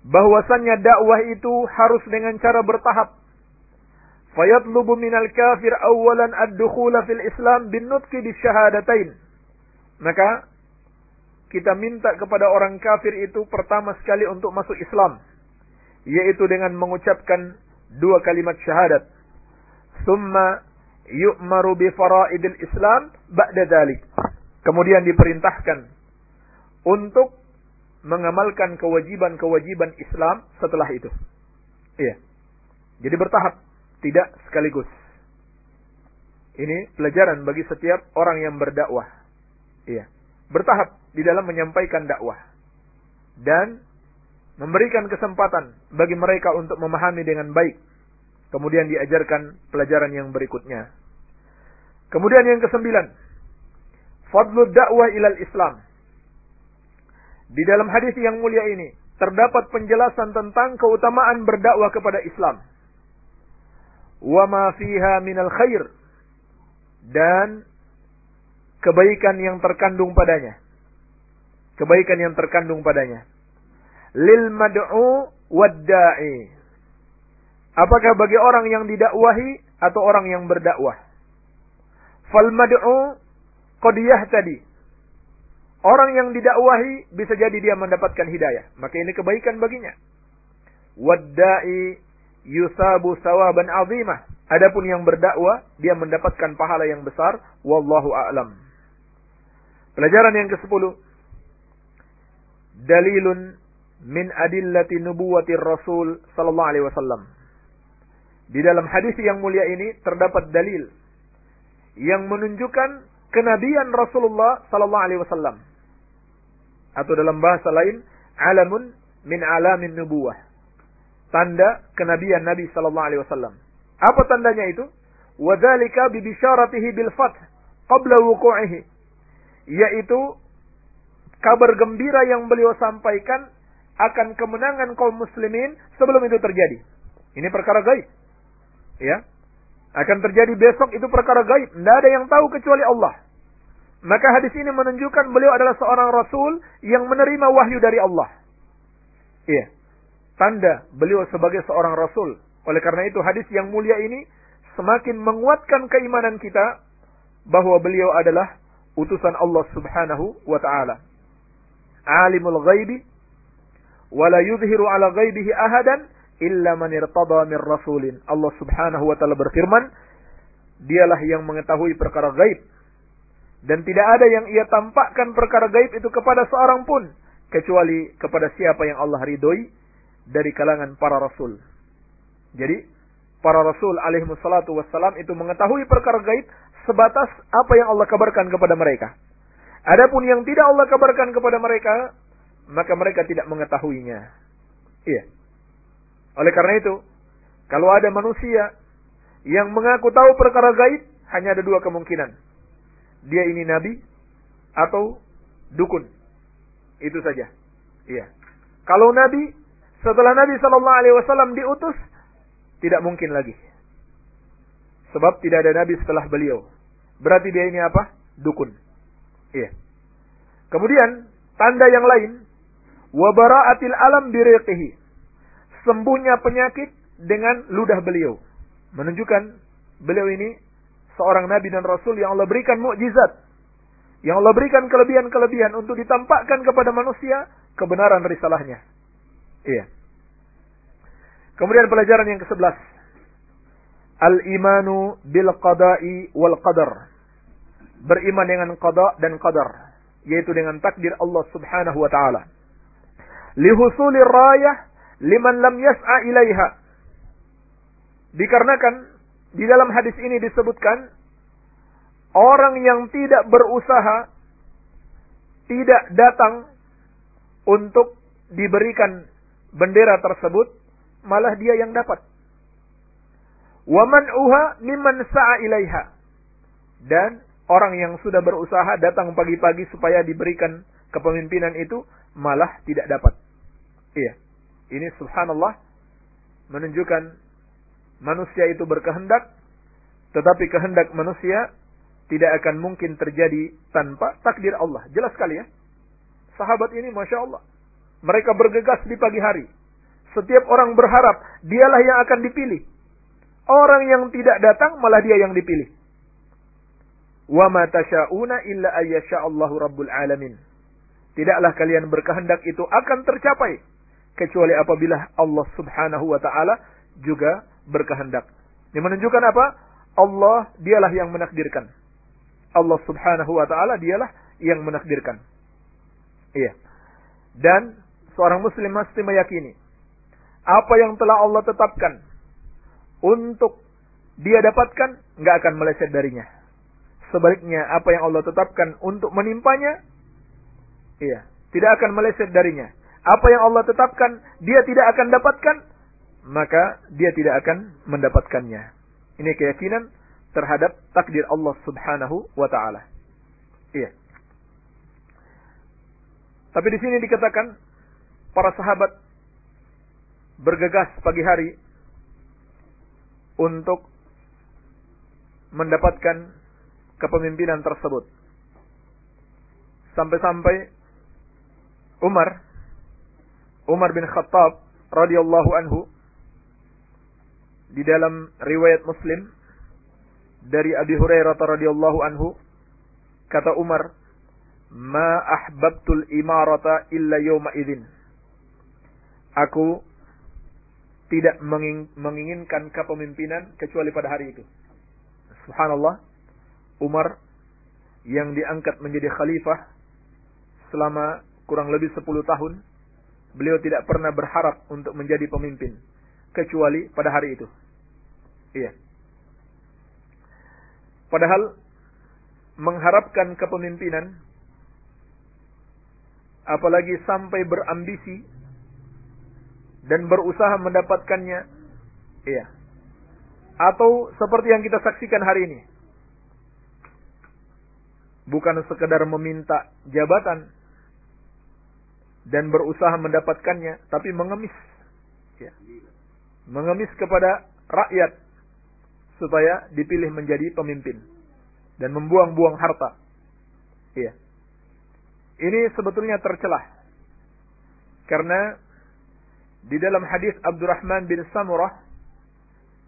bahwasannya dakwah itu harus dengan cara bertahap. Fayatlubu minal kafir awalan ad-dukhula fil Islam bin nutqi syahadatain. Maka kita minta kepada orang kafir itu pertama sekali untuk masuk Islam, yaitu dengan mengucapkan dua kalimat syahadat. Summa yu'maru bi faraidil Islam ba'da dzalik. Kemudian diperintahkan untuk mengamalkan kewajiban-kewajiban Islam setelah itu. Iya. Jadi bertahap, tidak sekaligus. Ini pelajaran bagi setiap orang yang berdakwah. Iya. Bertahap di dalam menyampaikan dakwah. Dan memberikan kesempatan bagi mereka untuk memahami dengan baik. Kemudian diajarkan pelajaran yang berikutnya. Kemudian yang kesembilan. Fadlul dakwah ilal Islam di dalam hadis yang mulia ini terdapat penjelasan tentang keutamaan berdakwah kepada Islam. Wa ma fiha minal khair dan kebaikan yang terkandung padanya. Kebaikan yang terkandung padanya. Lil mad'u wadda'i. Apakah bagi orang yang didakwahi atau orang yang berdakwah? Fal mad'u qad yahtadi. Orang yang didakwahi bisa jadi dia mendapatkan hidayah. Maka ini kebaikan baginya. Wadda'i yusabu sawaban azimah. Adapun yang berdakwah, dia mendapatkan pahala yang besar. Wallahu a'lam. Pelajaran yang ke-10. Dalilun min adillati nubuwatir Rasul sallallahu alaihi wasallam. Di dalam hadis yang mulia ini terdapat dalil yang menunjukkan kenabian Rasulullah sallallahu alaihi wasallam. Atau dalam bahasa lain, alamun min alamin nubuwah. Tanda kenabian Nabi sallallahu alaihi wasallam. Apa tandanya itu? Wadzalika bi bisyaratihi bil fath qabla wuqu'ihi. Yaitu kabar gembira yang beliau sampaikan akan kemenangan kaum muslimin sebelum itu terjadi. Ini perkara gaib. Ya. Akan terjadi besok itu perkara gaib. Tidak ada yang tahu kecuali Allah. Maka hadis ini menunjukkan beliau adalah seorang rasul yang menerima wahyu dari Allah. Iya. Tanda beliau sebagai seorang rasul oleh karena itu hadis yang mulia ini semakin menguatkan keimanan kita bahwa beliau adalah utusan Allah Subhanahu wa taala. Alimul ghaibi wa la yudhiru ala ghaibihi ahadan illa man irtada min rasulin. Allah Subhanahu wa taala berfirman, dialah yang mengetahui perkara gaib dan tidak ada yang ia tampakkan perkara gaib itu kepada seorang pun kecuali kepada siapa yang Allah ridhoi dari kalangan para rasul. Jadi para rasul alaihi wassalatu wassalam itu mengetahui perkara gaib sebatas apa yang Allah kabarkan kepada mereka. Adapun yang tidak Allah kabarkan kepada mereka, maka mereka tidak mengetahuinya. Iya. Oleh karena itu, kalau ada manusia yang mengaku tahu perkara gaib, hanya ada dua kemungkinan. Dia ini nabi atau dukun. Itu saja. Iya. Kalau nabi, setelah Nabi Shallallahu Alaihi Wasallam diutus, tidak mungkin lagi. Sebab tidak ada nabi setelah beliau. Berarti dia ini apa? Dukun. Iya. Kemudian tanda yang lain wabaraatil alam biriqihi. Sembuhnya penyakit dengan ludah beliau. Menunjukkan beliau ini seorang nabi dan rasul yang Allah berikan mukjizat. Yang Allah berikan kelebihan-kelebihan untuk ditampakkan kepada manusia kebenaran risalahnya. Iya. Kemudian pelajaran yang ke-11. Al-imanu bil qada'i wal qadar. Beriman dengan qada dan qadar. Yaitu dengan takdir Allah subhanahu wa ta'ala. Lihusuli rayah liman lam yas'a ilaiha. Dikarenakan di dalam hadis ini disebutkan orang yang tidak berusaha tidak datang untuk diberikan bendera tersebut malah dia yang dapat. Waman uha mimman sa'a ilaiha. Dan orang yang sudah berusaha datang pagi-pagi supaya diberikan kepemimpinan itu malah tidak dapat. Iya. Ini subhanallah menunjukkan manusia itu berkehendak tetapi kehendak manusia tidak akan mungkin terjadi tanpa takdir Allah. Jelas sekali ya. Sahabat ini Masya Allah. Mereka bergegas di pagi hari setiap orang berharap dialah yang akan dipilih. Orang yang tidak datang malah dia yang dipilih. Wa ma tasyauna illa Allahu rabbul alamin. Tidaklah kalian berkehendak itu akan tercapai kecuali apabila Allah Subhanahu wa taala juga berkehendak. Ini menunjukkan apa? Allah dialah yang menakdirkan. Allah Subhanahu wa taala dialah yang menakdirkan. Iya. Dan seorang muslim mesti meyakini apa yang telah Allah tetapkan untuk dia dapatkan nggak akan meleset darinya. Sebaliknya apa yang Allah tetapkan untuk menimpanya, iya, tidak akan meleset darinya. Apa yang Allah tetapkan dia tidak akan dapatkan, maka dia tidak akan mendapatkannya. Ini keyakinan terhadap takdir Allah Subhanahu wa taala. Iya. Tapi di sini dikatakan para sahabat bergegas pagi hari untuk mendapatkan kepemimpinan tersebut. Sampai-sampai Umar Umar bin Khattab radhiyallahu anhu di dalam riwayat Muslim dari Abi Hurairah radhiyallahu anhu kata Umar ma ahbabtul imarata illa yawma idzin. Aku tidak menginginkan kepemimpinan kecuali pada hari itu. Subhanallah Umar yang diangkat menjadi khalifah selama kurang lebih 10 tahun beliau tidak pernah berharap untuk menjadi pemimpin kecuali pada hari itu iya. Padahal mengharapkan kepemimpinan apalagi sampai berambisi dan berusaha mendapatkannya iya. Atau seperti yang kita saksikan hari ini. Bukan sekedar meminta jabatan dan berusaha mendapatkannya tapi mengemis ya. mengemis kepada rakyat supaya dipilih menjadi pemimpin dan membuang-buang harta iya ini sebetulnya tercelah. Karena di dalam hadis Abdurrahman bin Samurah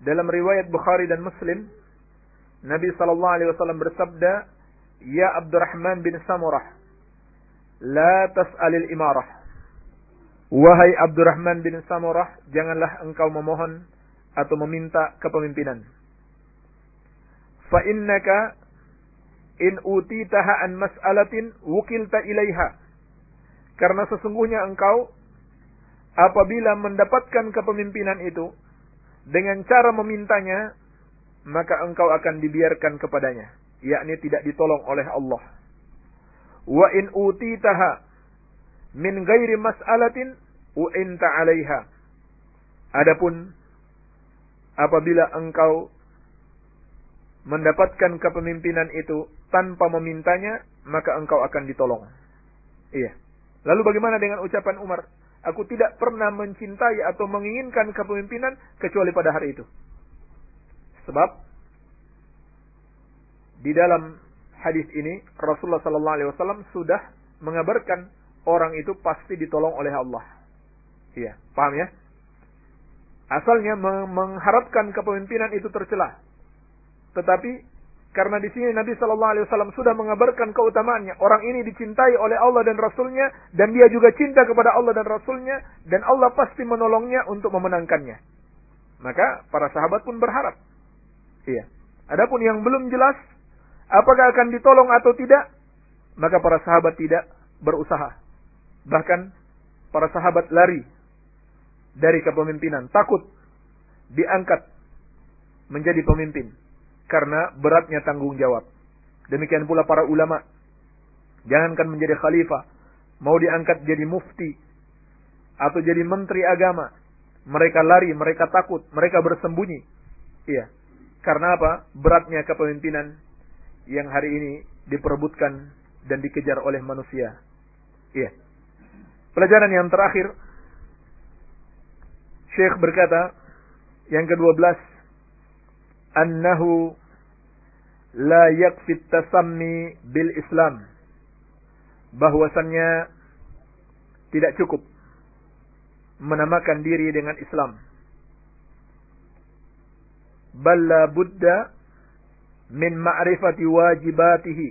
dalam riwayat Bukhari dan Muslim Nabi sallallahu alaihi wasallam bersabda, "Ya Abdurrahman bin Samurah, la tas'alil imarah." Wahai Abdurrahman bin Samurah, janganlah engkau memohon atau meminta kepemimpinan. Fa innaka in utitaha an mas'alatin wukilta ilaiha. Karena sesungguhnya engkau apabila mendapatkan kepemimpinan itu dengan cara memintanya, maka engkau akan dibiarkan kepadanya, yakni tidak ditolong oleh Allah. Wa in utitaha min ghairi mas'alatin u'inta 'alaiha. Adapun apabila engkau mendapatkan kepemimpinan itu tanpa memintanya, maka engkau akan ditolong. Iya. Lalu bagaimana dengan ucapan Umar? Aku tidak pernah mencintai atau menginginkan kepemimpinan kecuali pada hari itu. Sebab di dalam hadis ini Rasulullah sallallahu alaihi wasallam sudah mengabarkan orang itu pasti ditolong oleh Allah. Iya, paham ya? Asalnya mengharapkan kepemimpinan itu tercelah. Tetapi karena di sini Nabi Shallallahu Alaihi Wasallam sudah mengabarkan keutamaannya. Orang ini dicintai oleh Allah dan Rasulnya dan dia juga cinta kepada Allah dan Rasulnya dan Allah pasti menolongnya untuk memenangkannya. Maka para sahabat pun berharap. Iya. Adapun yang belum jelas apakah akan ditolong atau tidak, maka para sahabat tidak berusaha. Bahkan para sahabat lari dari kepemimpinan, takut diangkat menjadi pemimpin karena beratnya tanggung jawab. Demikian pula para ulama. Jangankan menjadi khalifah, mau diangkat jadi mufti atau jadi menteri agama, mereka lari, mereka takut, mereka bersembunyi. Iya. Karena apa? Beratnya kepemimpinan yang hari ini diperebutkan dan dikejar oleh manusia. Iya. Pelajaran yang terakhir Syekh berkata yang ke-12 annahu la yakfi tasammi bil Islam. Bahwasannya tidak cukup menamakan diri dengan Islam. Balla budda min ma'rifati wajibatihi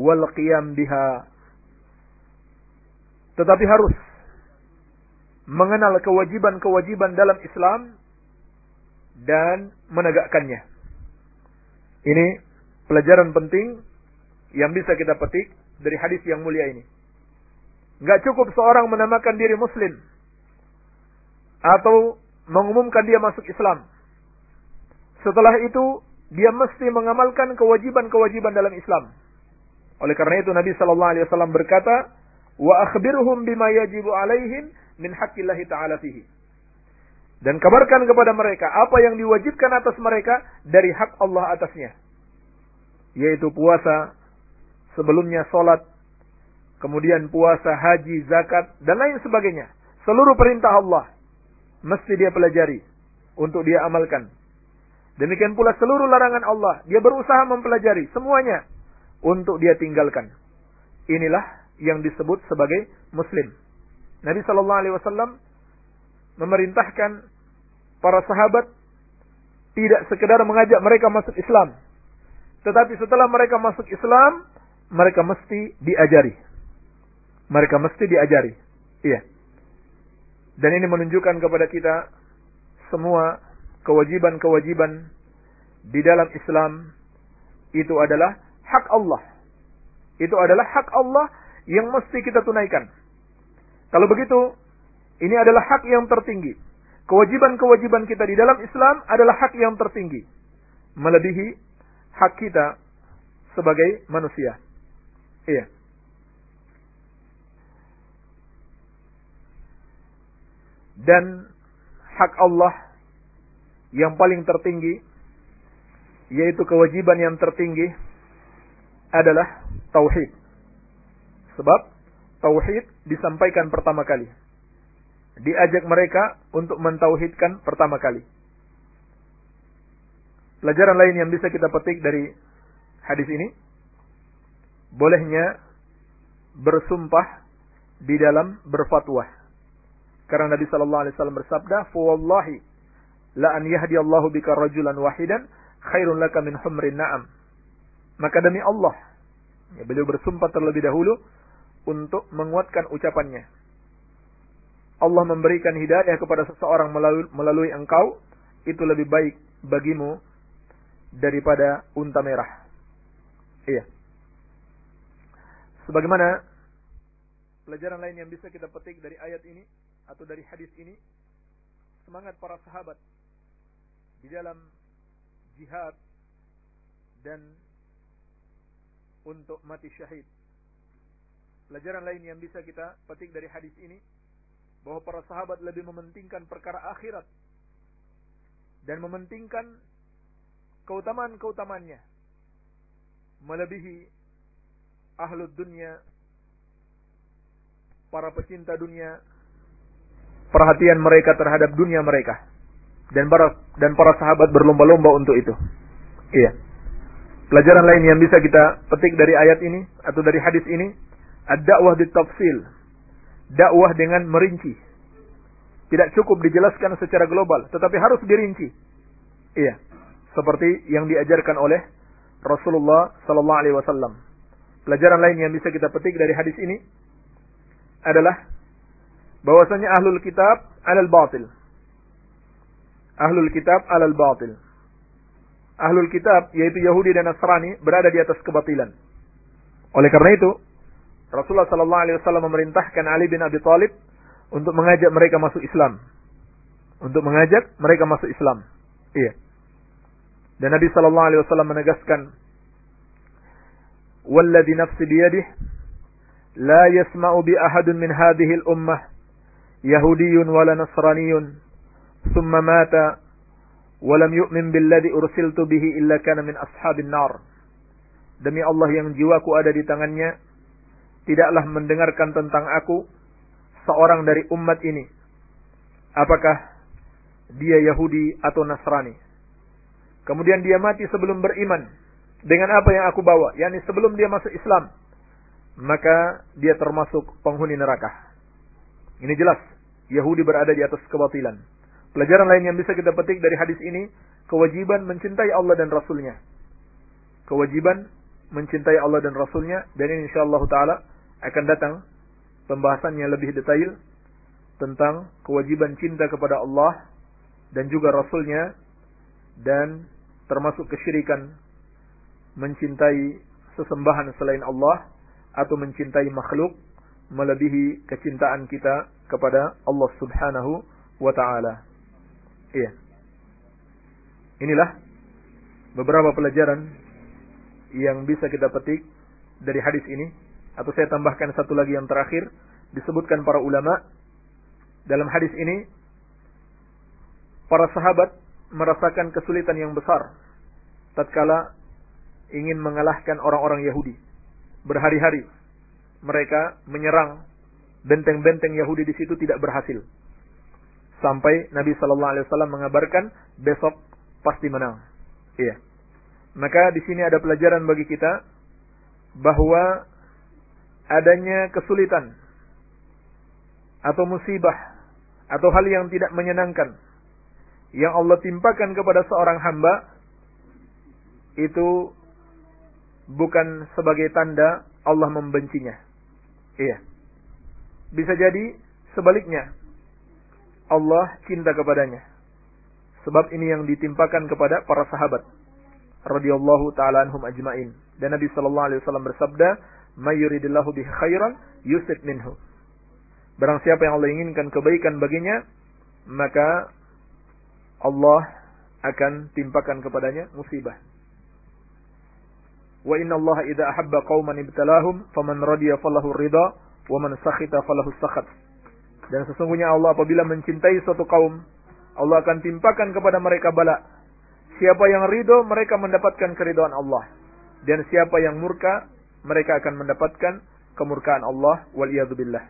wal qiyam biha. Tetapi harus mengenal kewajiban-kewajiban dalam Islam dan menegakkannya. Ini pelajaran penting yang bisa kita petik dari hadis yang mulia ini. Gak cukup seorang menamakan diri muslim atau mengumumkan dia masuk Islam. Setelah itu dia mesti mengamalkan kewajiban-kewajiban dalam Islam. Oleh karena itu Nabi Shallallahu Alaihi Wasallam berkata, wa akhbirhum bima yajibu alaihim min haqqillahi ta'ala fihi. Dan kabarkan kepada mereka apa yang diwajibkan atas mereka dari hak Allah atasnya. Yaitu puasa, sebelumnya sholat, kemudian puasa, haji, zakat, dan lain sebagainya. Seluruh perintah Allah mesti dia pelajari untuk dia amalkan. Demikian pula seluruh larangan Allah, dia berusaha mempelajari semuanya untuk dia tinggalkan. Inilah yang disebut sebagai muslim. Nabi Shallallahu alaihi wasallam memerintahkan para sahabat tidak sekedar mengajak mereka masuk Islam, tetapi setelah mereka masuk Islam, mereka mesti diajari. Mereka mesti diajari. Iya. Dan ini menunjukkan kepada kita semua kewajiban-kewajiban di dalam Islam itu adalah hak Allah. Itu adalah hak Allah yang mesti kita tunaikan. Kalau begitu, ini adalah hak yang tertinggi. Kewajiban-kewajiban kita di dalam Islam adalah hak yang tertinggi. Melebihi hak kita sebagai manusia. Iya. Dan hak Allah yang paling tertinggi yaitu kewajiban yang tertinggi adalah tauhid. Sebab tauhid disampaikan pertama kali. Diajak mereka untuk mentauhidkan pertama kali. Pelajaran lain yang bisa kita petik dari hadis ini bolehnya bersumpah di dalam berfatwa. Karena Nabi sallallahu alaihi wasallam bersabda, "Fa wallahi la an yahdiyallahu bika rajulan wahidan khairun laka min humrin na'am." Maka demi Allah, ya, beliau bersumpah terlebih dahulu untuk menguatkan ucapannya. Allah memberikan hidayah kepada seseorang melalui, melalui engkau, itu lebih baik bagimu daripada unta merah. Iya. Sebagaimana pelajaran lain yang bisa kita petik dari ayat ini, atau dari hadis ini semangat para sahabat di dalam jihad dan untuk mati syahid. Pelajaran lain yang bisa kita petik dari hadis ini bahwa para sahabat lebih mementingkan perkara akhirat dan mementingkan keutamaan-keutamaannya melebihi ahlud dunia para pecinta dunia perhatian mereka terhadap dunia mereka. Dan para dan para sahabat berlomba-lomba untuk itu. Iya. Pelajaran lain yang bisa kita petik dari ayat ini atau dari hadis ini, ad-da'wah tafsil. Dakwah dengan merinci. Tidak cukup dijelaskan secara global, tetapi harus dirinci. Iya. Seperti yang diajarkan oleh Rasulullah sallallahu alaihi wasallam. Pelajaran lain yang bisa kita petik dari hadis ini adalah bahwasanya ahlul kitab alal batil. Ahlul kitab alal batil. Ahlul kitab yaitu Yahudi dan Nasrani berada di atas kebatilan. Oleh karena itu, Rasulullah Shallallahu Alaihi Wasallam memerintahkan Ali bin Abi Thalib untuk mengajak mereka masuk Islam, untuk mengajak mereka masuk Islam. Iya. Dan Nabi Shallallahu Alaihi Wasallam menegaskan, "Walladhi nafsi biyadih, la yasma'u bi ahadun min hadhihi ummah Yahudiun wala Nasraniyun, thumma mata, walam yu'min billadhi ursiltu bihi illa kana min ashabin nar." Demi Allah yang jiwaku ada di tangannya, tidaklah mendengarkan tentang aku seorang dari umat ini. Apakah dia Yahudi atau Nasrani? Kemudian dia mati sebelum beriman dengan apa yang aku bawa, yakni sebelum dia masuk Islam, maka dia termasuk penghuni neraka. Ini jelas, Yahudi berada di atas kebatilan. Pelajaran lain yang bisa kita petik dari hadis ini, kewajiban mencintai Allah dan Rasulnya. Kewajiban mencintai Allah dan Rasulnya, dan ini insyaAllah ta'ala akan datang pembahasannya lebih detail tentang kewajiban cinta kepada Allah dan juga Rasulnya, dan termasuk kesyirikan mencintai sesembahan selain Allah atau mencintai makhluk melebihi kecintaan kita kepada Allah Subhanahu wa taala. Iya. Inilah beberapa pelajaran yang bisa kita petik dari hadis ini atau saya tambahkan satu lagi yang terakhir disebutkan para ulama dalam hadis ini para sahabat merasakan kesulitan yang besar tatkala ingin mengalahkan orang-orang Yahudi berhari-hari mereka menyerang benteng-benteng Yahudi di situ tidak berhasil. Sampai Nabi Shallallahu Alaihi Wasallam mengabarkan besok pasti menang. Iya. Maka di sini ada pelajaran bagi kita bahwa adanya kesulitan atau musibah atau hal yang tidak menyenangkan yang Allah timpakan kepada seorang hamba itu bukan sebagai tanda Allah membencinya. Iya. Bisa jadi sebaliknya. Allah cinta kepadanya. Sebab ini yang ditimpakan kepada para sahabat radhiyallahu taala anhum ajmain. Dan Nabi sallallahu alaihi wasallam bersabda, "May yuridillahu bihi khairan yusib minhu." Barang siapa yang Allah inginkan kebaikan baginya, maka Allah akan timpakan kepadanya musibah. Wa inna Allah idza ahabba qauman ibtalahum faman radiya falahu ridha wa man sakhita falahu sakhat. Dan sesungguhnya Allah apabila mencintai suatu kaum, Allah akan timpakan kepada mereka bala. Siapa yang ridho, mereka mendapatkan keridhaan Allah. Dan siapa yang murka, mereka akan mendapatkan kemurkaan Allah wal billah.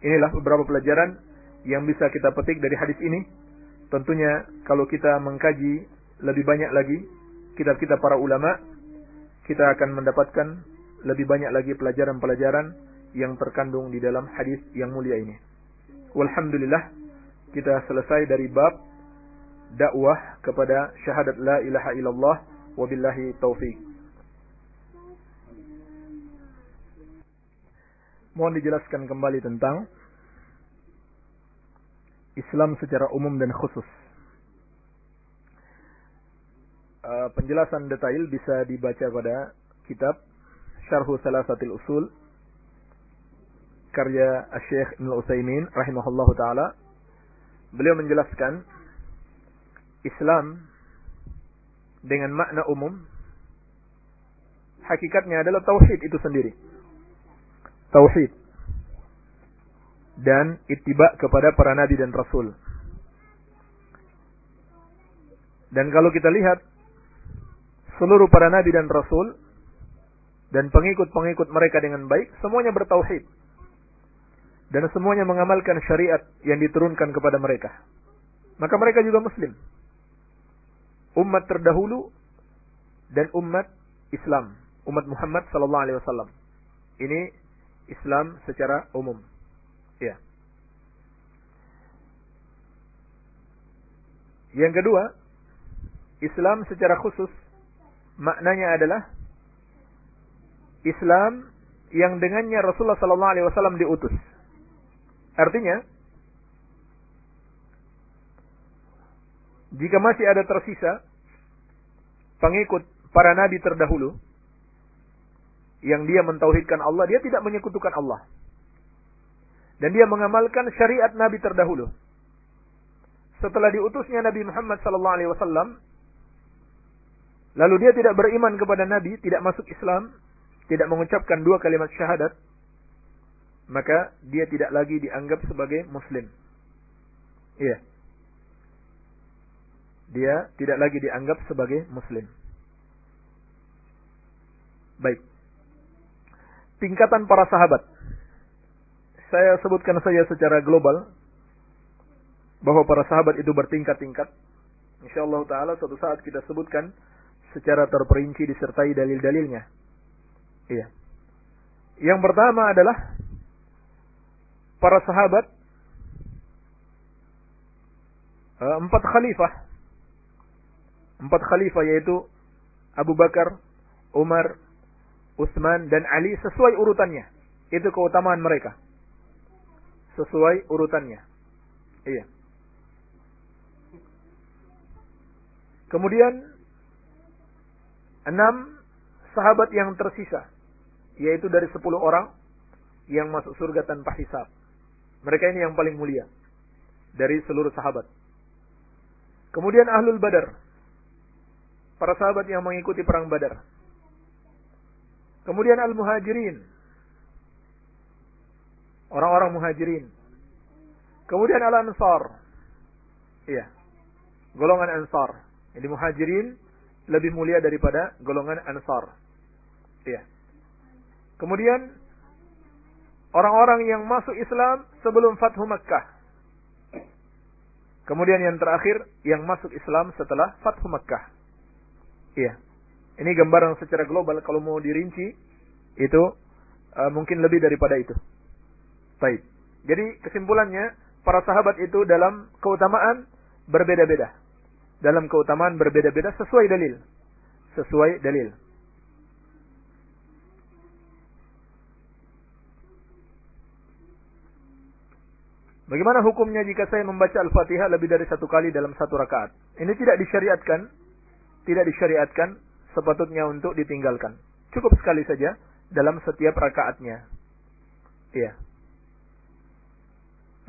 Inilah beberapa pelajaran yang bisa kita petik dari hadis ini. Tentunya kalau kita mengkaji lebih banyak lagi kitab-kitab para ulama, kita akan mendapatkan lebih banyak lagi pelajaran-pelajaran yang terkandung di dalam hadis yang mulia ini. Walhamdulillah kita selesai dari bab dakwah kepada syahadat la ilaha illallah wabillahi taufik. Mohon dijelaskan kembali tentang Islam secara umum dan khusus. Uh, penjelasan detail bisa dibaca pada kitab Syarhu Salasatil Usul karya Syekh Ibnu Utsaimin rahimahullahu taala. Beliau menjelaskan Islam dengan makna umum hakikatnya adalah tauhid itu sendiri tauhid dan ittiba kepada para nabi dan rasul. Dan kalau kita lihat seluruh para nabi dan rasul dan pengikut-pengikut mereka dengan baik, semuanya bertauhid. Dan semuanya mengamalkan syariat yang diturunkan kepada mereka. Maka mereka juga muslim. Umat terdahulu dan umat Islam, umat Muhammad sallallahu alaihi wasallam. Ini Islam secara umum. Ya. Yang kedua, Islam secara khusus maknanya adalah Islam yang dengannya Rasulullah sallallahu alaihi wasallam diutus. Artinya, jika masih ada tersisa pengikut para nabi terdahulu yang dia mentauhidkan Allah, dia tidak menyekutukan Allah. Dan dia mengamalkan syariat Nabi terdahulu. Setelah diutusnya Nabi Muhammad sallallahu alaihi wasallam, lalu dia tidak beriman kepada Nabi, tidak masuk Islam, tidak mengucapkan dua kalimat syahadat, maka dia tidak lagi dianggap sebagai muslim. Iya. Dia tidak lagi dianggap sebagai muslim. Baik tingkatan para sahabat. Saya sebutkan saja secara global bahwa para sahabat itu bertingkat-tingkat. Insyaallah taala suatu saat kita sebutkan secara terperinci disertai dalil-dalilnya. Iya. Yang pertama adalah para sahabat eh, empat khalifah. Empat khalifah yaitu Abu Bakar, Umar, Utsman dan Ali sesuai urutannya. Itu keutamaan mereka. Sesuai urutannya. Iya. Kemudian enam sahabat yang tersisa, yaitu dari sepuluh orang yang masuk surga tanpa hisab. Mereka ini yang paling mulia dari seluruh sahabat. Kemudian ahlul badar, para sahabat yang mengikuti perang badar. Kemudian al-muhajirin. Orang-orang muhajirin. Kemudian al-ansar. Iya. Golongan ansar. Jadi muhajirin lebih mulia daripada golongan ansar. Iya. Kemudian orang-orang yang masuk Islam sebelum Fathu Makkah. Kemudian yang terakhir yang masuk Islam setelah Fathu Makkah. Iya. Ini gambaran secara global kalau mau dirinci itu uh, mungkin lebih daripada itu. Baik. Jadi kesimpulannya para sahabat itu dalam keutamaan berbeda-beda. Dalam keutamaan berbeda-beda sesuai dalil. Sesuai dalil. Bagaimana hukumnya jika saya membaca Al-Fatihah lebih dari satu kali dalam satu rakaat? Ini tidak disyariatkan, tidak disyariatkan, sepatutnya untuk ditinggalkan. Cukup sekali saja dalam setiap rakaatnya. Iya.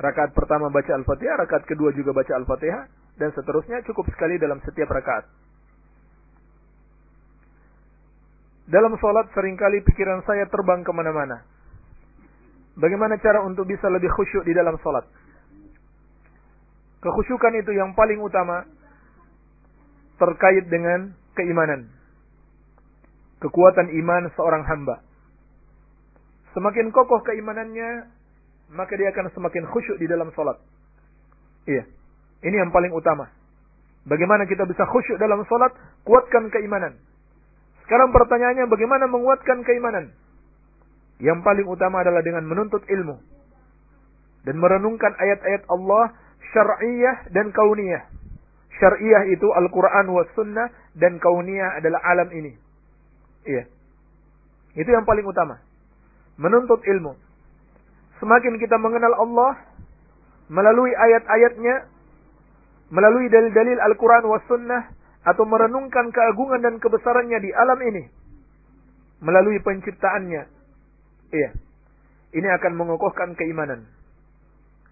Rakaat pertama baca Al-Fatihah, rakaat kedua juga baca Al-Fatihah, dan seterusnya cukup sekali dalam setiap rakaat. Dalam sholat sering kali pikiran saya terbang ke mana-mana. Bagaimana cara untuk bisa lebih khusyuk di dalam sholat? Kekhusyukan itu yang paling utama terkait dengan keimanan. Kekuatan iman seorang hamba. Semakin kokoh keimanannya, maka dia akan semakin khusyuk di dalam sholat. Iya. Ini yang paling utama. Bagaimana kita bisa khusyuk dalam sholat? Kuatkan keimanan. Sekarang pertanyaannya bagaimana menguatkan keimanan? Yang paling utama adalah dengan menuntut ilmu. Dan merenungkan ayat-ayat Allah syar'iyah dan kauniyah. Syar'iyah itu Al-Quran wa sunnah dan kauniyah adalah alam ini. Iya. Itu yang paling utama. Menuntut ilmu. Semakin kita mengenal Allah melalui ayat-ayatnya, melalui dalil-dalil Al-Quran wa sunnah, atau merenungkan keagungan dan kebesarannya di alam ini, melalui penciptaannya, Iya. Ini akan mengokohkan keimanan.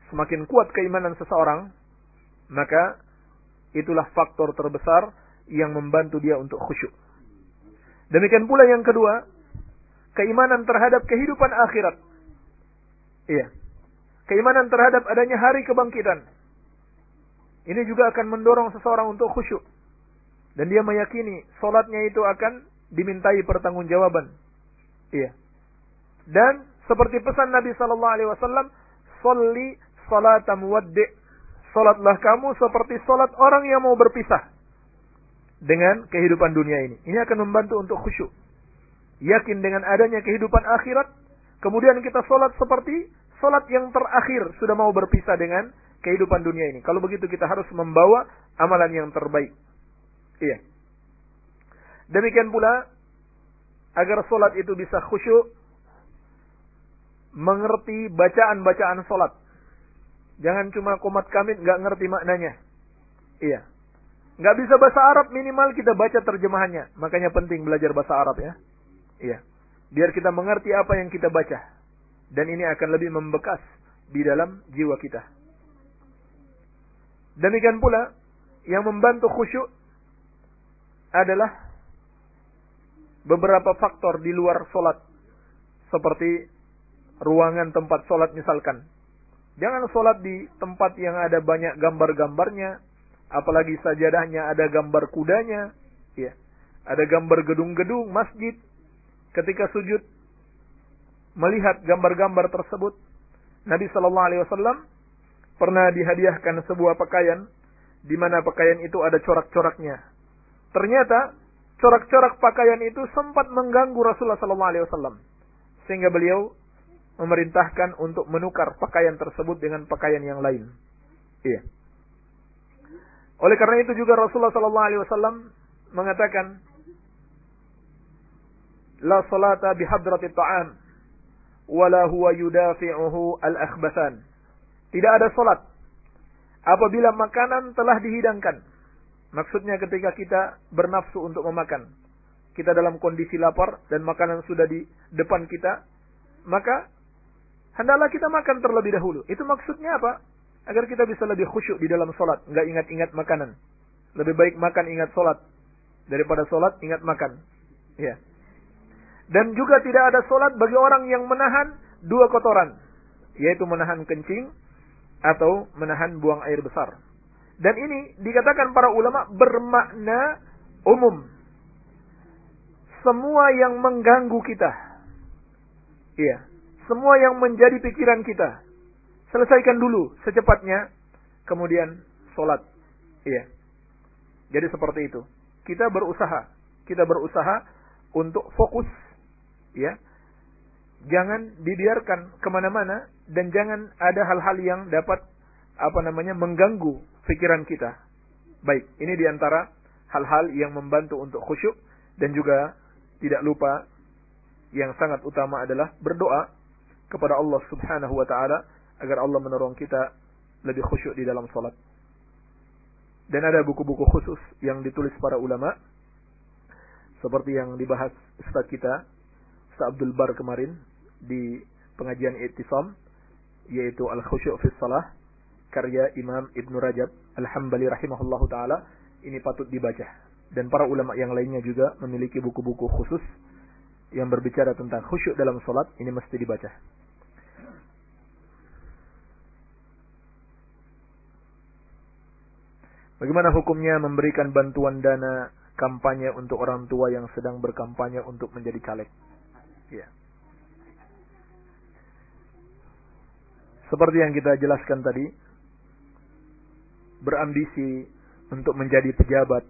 Semakin kuat keimanan seseorang, maka itulah faktor terbesar yang membantu dia untuk khusyuk. Demikian pula yang kedua, keimanan terhadap kehidupan akhirat. Iya. Keimanan terhadap adanya hari kebangkitan. Ini juga akan mendorong seseorang untuk khusyuk. Dan dia meyakini solatnya itu akan dimintai pertanggungjawaban. Iya. Dan seperti pesan Nabi Sallallahu Alaihi Wasallam, "Soli salat muwaddi." Salatlah kamu seperti salat orang yang mau berpisah dengan kehidupan dunia ini. Ini akan membantu untuk khusyuk. Yakin dengan adanya kehidupan akhirat, kemudian kita salat seperti salat yang terakhir sudah mau berpisah dengan kehidupan dunia ini. Kalau begitu kita harus membawa amalan yang terbaik. Iya. Demikian pula agar solat itu bisa khusyuk mengerti bacaan-bacaan solat. Jangan cuma komat kamit nggak ngerti maknanya. Iya. Nggak bisa bahasa Arab minimal kita baca terjemahannya. Makanya penting belajar bahasa Arab ya. Iya. Biar kita mengerti apa yang kita baca. Dan ini akan lebih membekas di dalam jiwa kita. Demikian pula yang membantu khusyuk adalah beberapa faktor di luar solat. Seperti ruangan tempat sholat misalkan. Jangan sholat di tempat yang ada banyak gambar-gambarnya, apalagi sajadahnya ada gambar kudanya, ya. Ada gambar gedung-gedung, masjid. Ketika sujud melihat gambar-gambar tersebut, Nabi Shallallahu Alaihi Wasallam pernah dihadiahkan sebuah pakaian di mana pakaian itu ada corak-coraknya. Ternyata corak-corak pakaian itu sempat mengganggu Rasulullah Shallallahu sehingga beliau memerintahkan untuk menukar pakaian tersebut dengan pakaian yang lain. Iya. Oleh karena itu juga Rasulullah sallallahu alaihi wasallam mengatakan la salata bihadrati ta'am wala huwa yudafi'uhu al-akhbathan. Tidak ada salat apabila makanan telah dihidangkan. Maksudnya ketika kita bernafsu untuk memakan. Kita dalam kondisi lapar dan makanan sudah di depan kita, maka hendaklah kita makan terlebih dahulu. Itu maksudnya apa? Agar kita bisa lebih khusyuk di dalam sholat. Nggak ingat-ingat makanan. Lebih baik makan ingat sholat. Daripada sholat ingat makan. Ya. Dan juga tidak ada sholat bagi orang yang menahan dua kotoran. Yaitu menahan kencing atau menahan buang air besar. Dan ini dikatakan para ulama bermakna umum. Semua yang mengganggu kita. Iya semua yang menjadi pikiran kita. Selesaikan dulu secepatnya, kemudian sholat. Iya. Jadi seperti itu. Kita berusaha kita berusaha untuk fokus, ya. Jangan dibiarkan ke mana-mana dan jangan ada hal-hal yang dapat apa namanya mengganggu pikiran kita. Baik, ini di antara hal-hal yang membantu untuk khusyuk dan juga tidak lupa yang sangat utama adalah berdoa kepada Allah Subhanahu wa taala agar Allah menolong kita lebih khusyuk di dalam salat. Dan ada buku-buku khusus yang ditulis para ulama seperti yang dibahas Ustaz kita Ustaz Abdul Bar kemarin di pengajian Ittisam yaitu Al-Khusyuk fi Salah karya Imam Ibn Rajab Al-Hambali rahimahullahu taala ini patut dibaca dan para ulama yang lainnya juga memiliki buku-buku khusus yang berbicara tentang khusyuk dalam salat ini mesti dibaca. Bagaimana hukumnya memberikan bantuan dana kampanye untuk orang tua yang sedang berkampanye untuk menjadi caleg? Ya. Seperti yang kita jelaskan tadi, berambisi untuk menjadi pejabat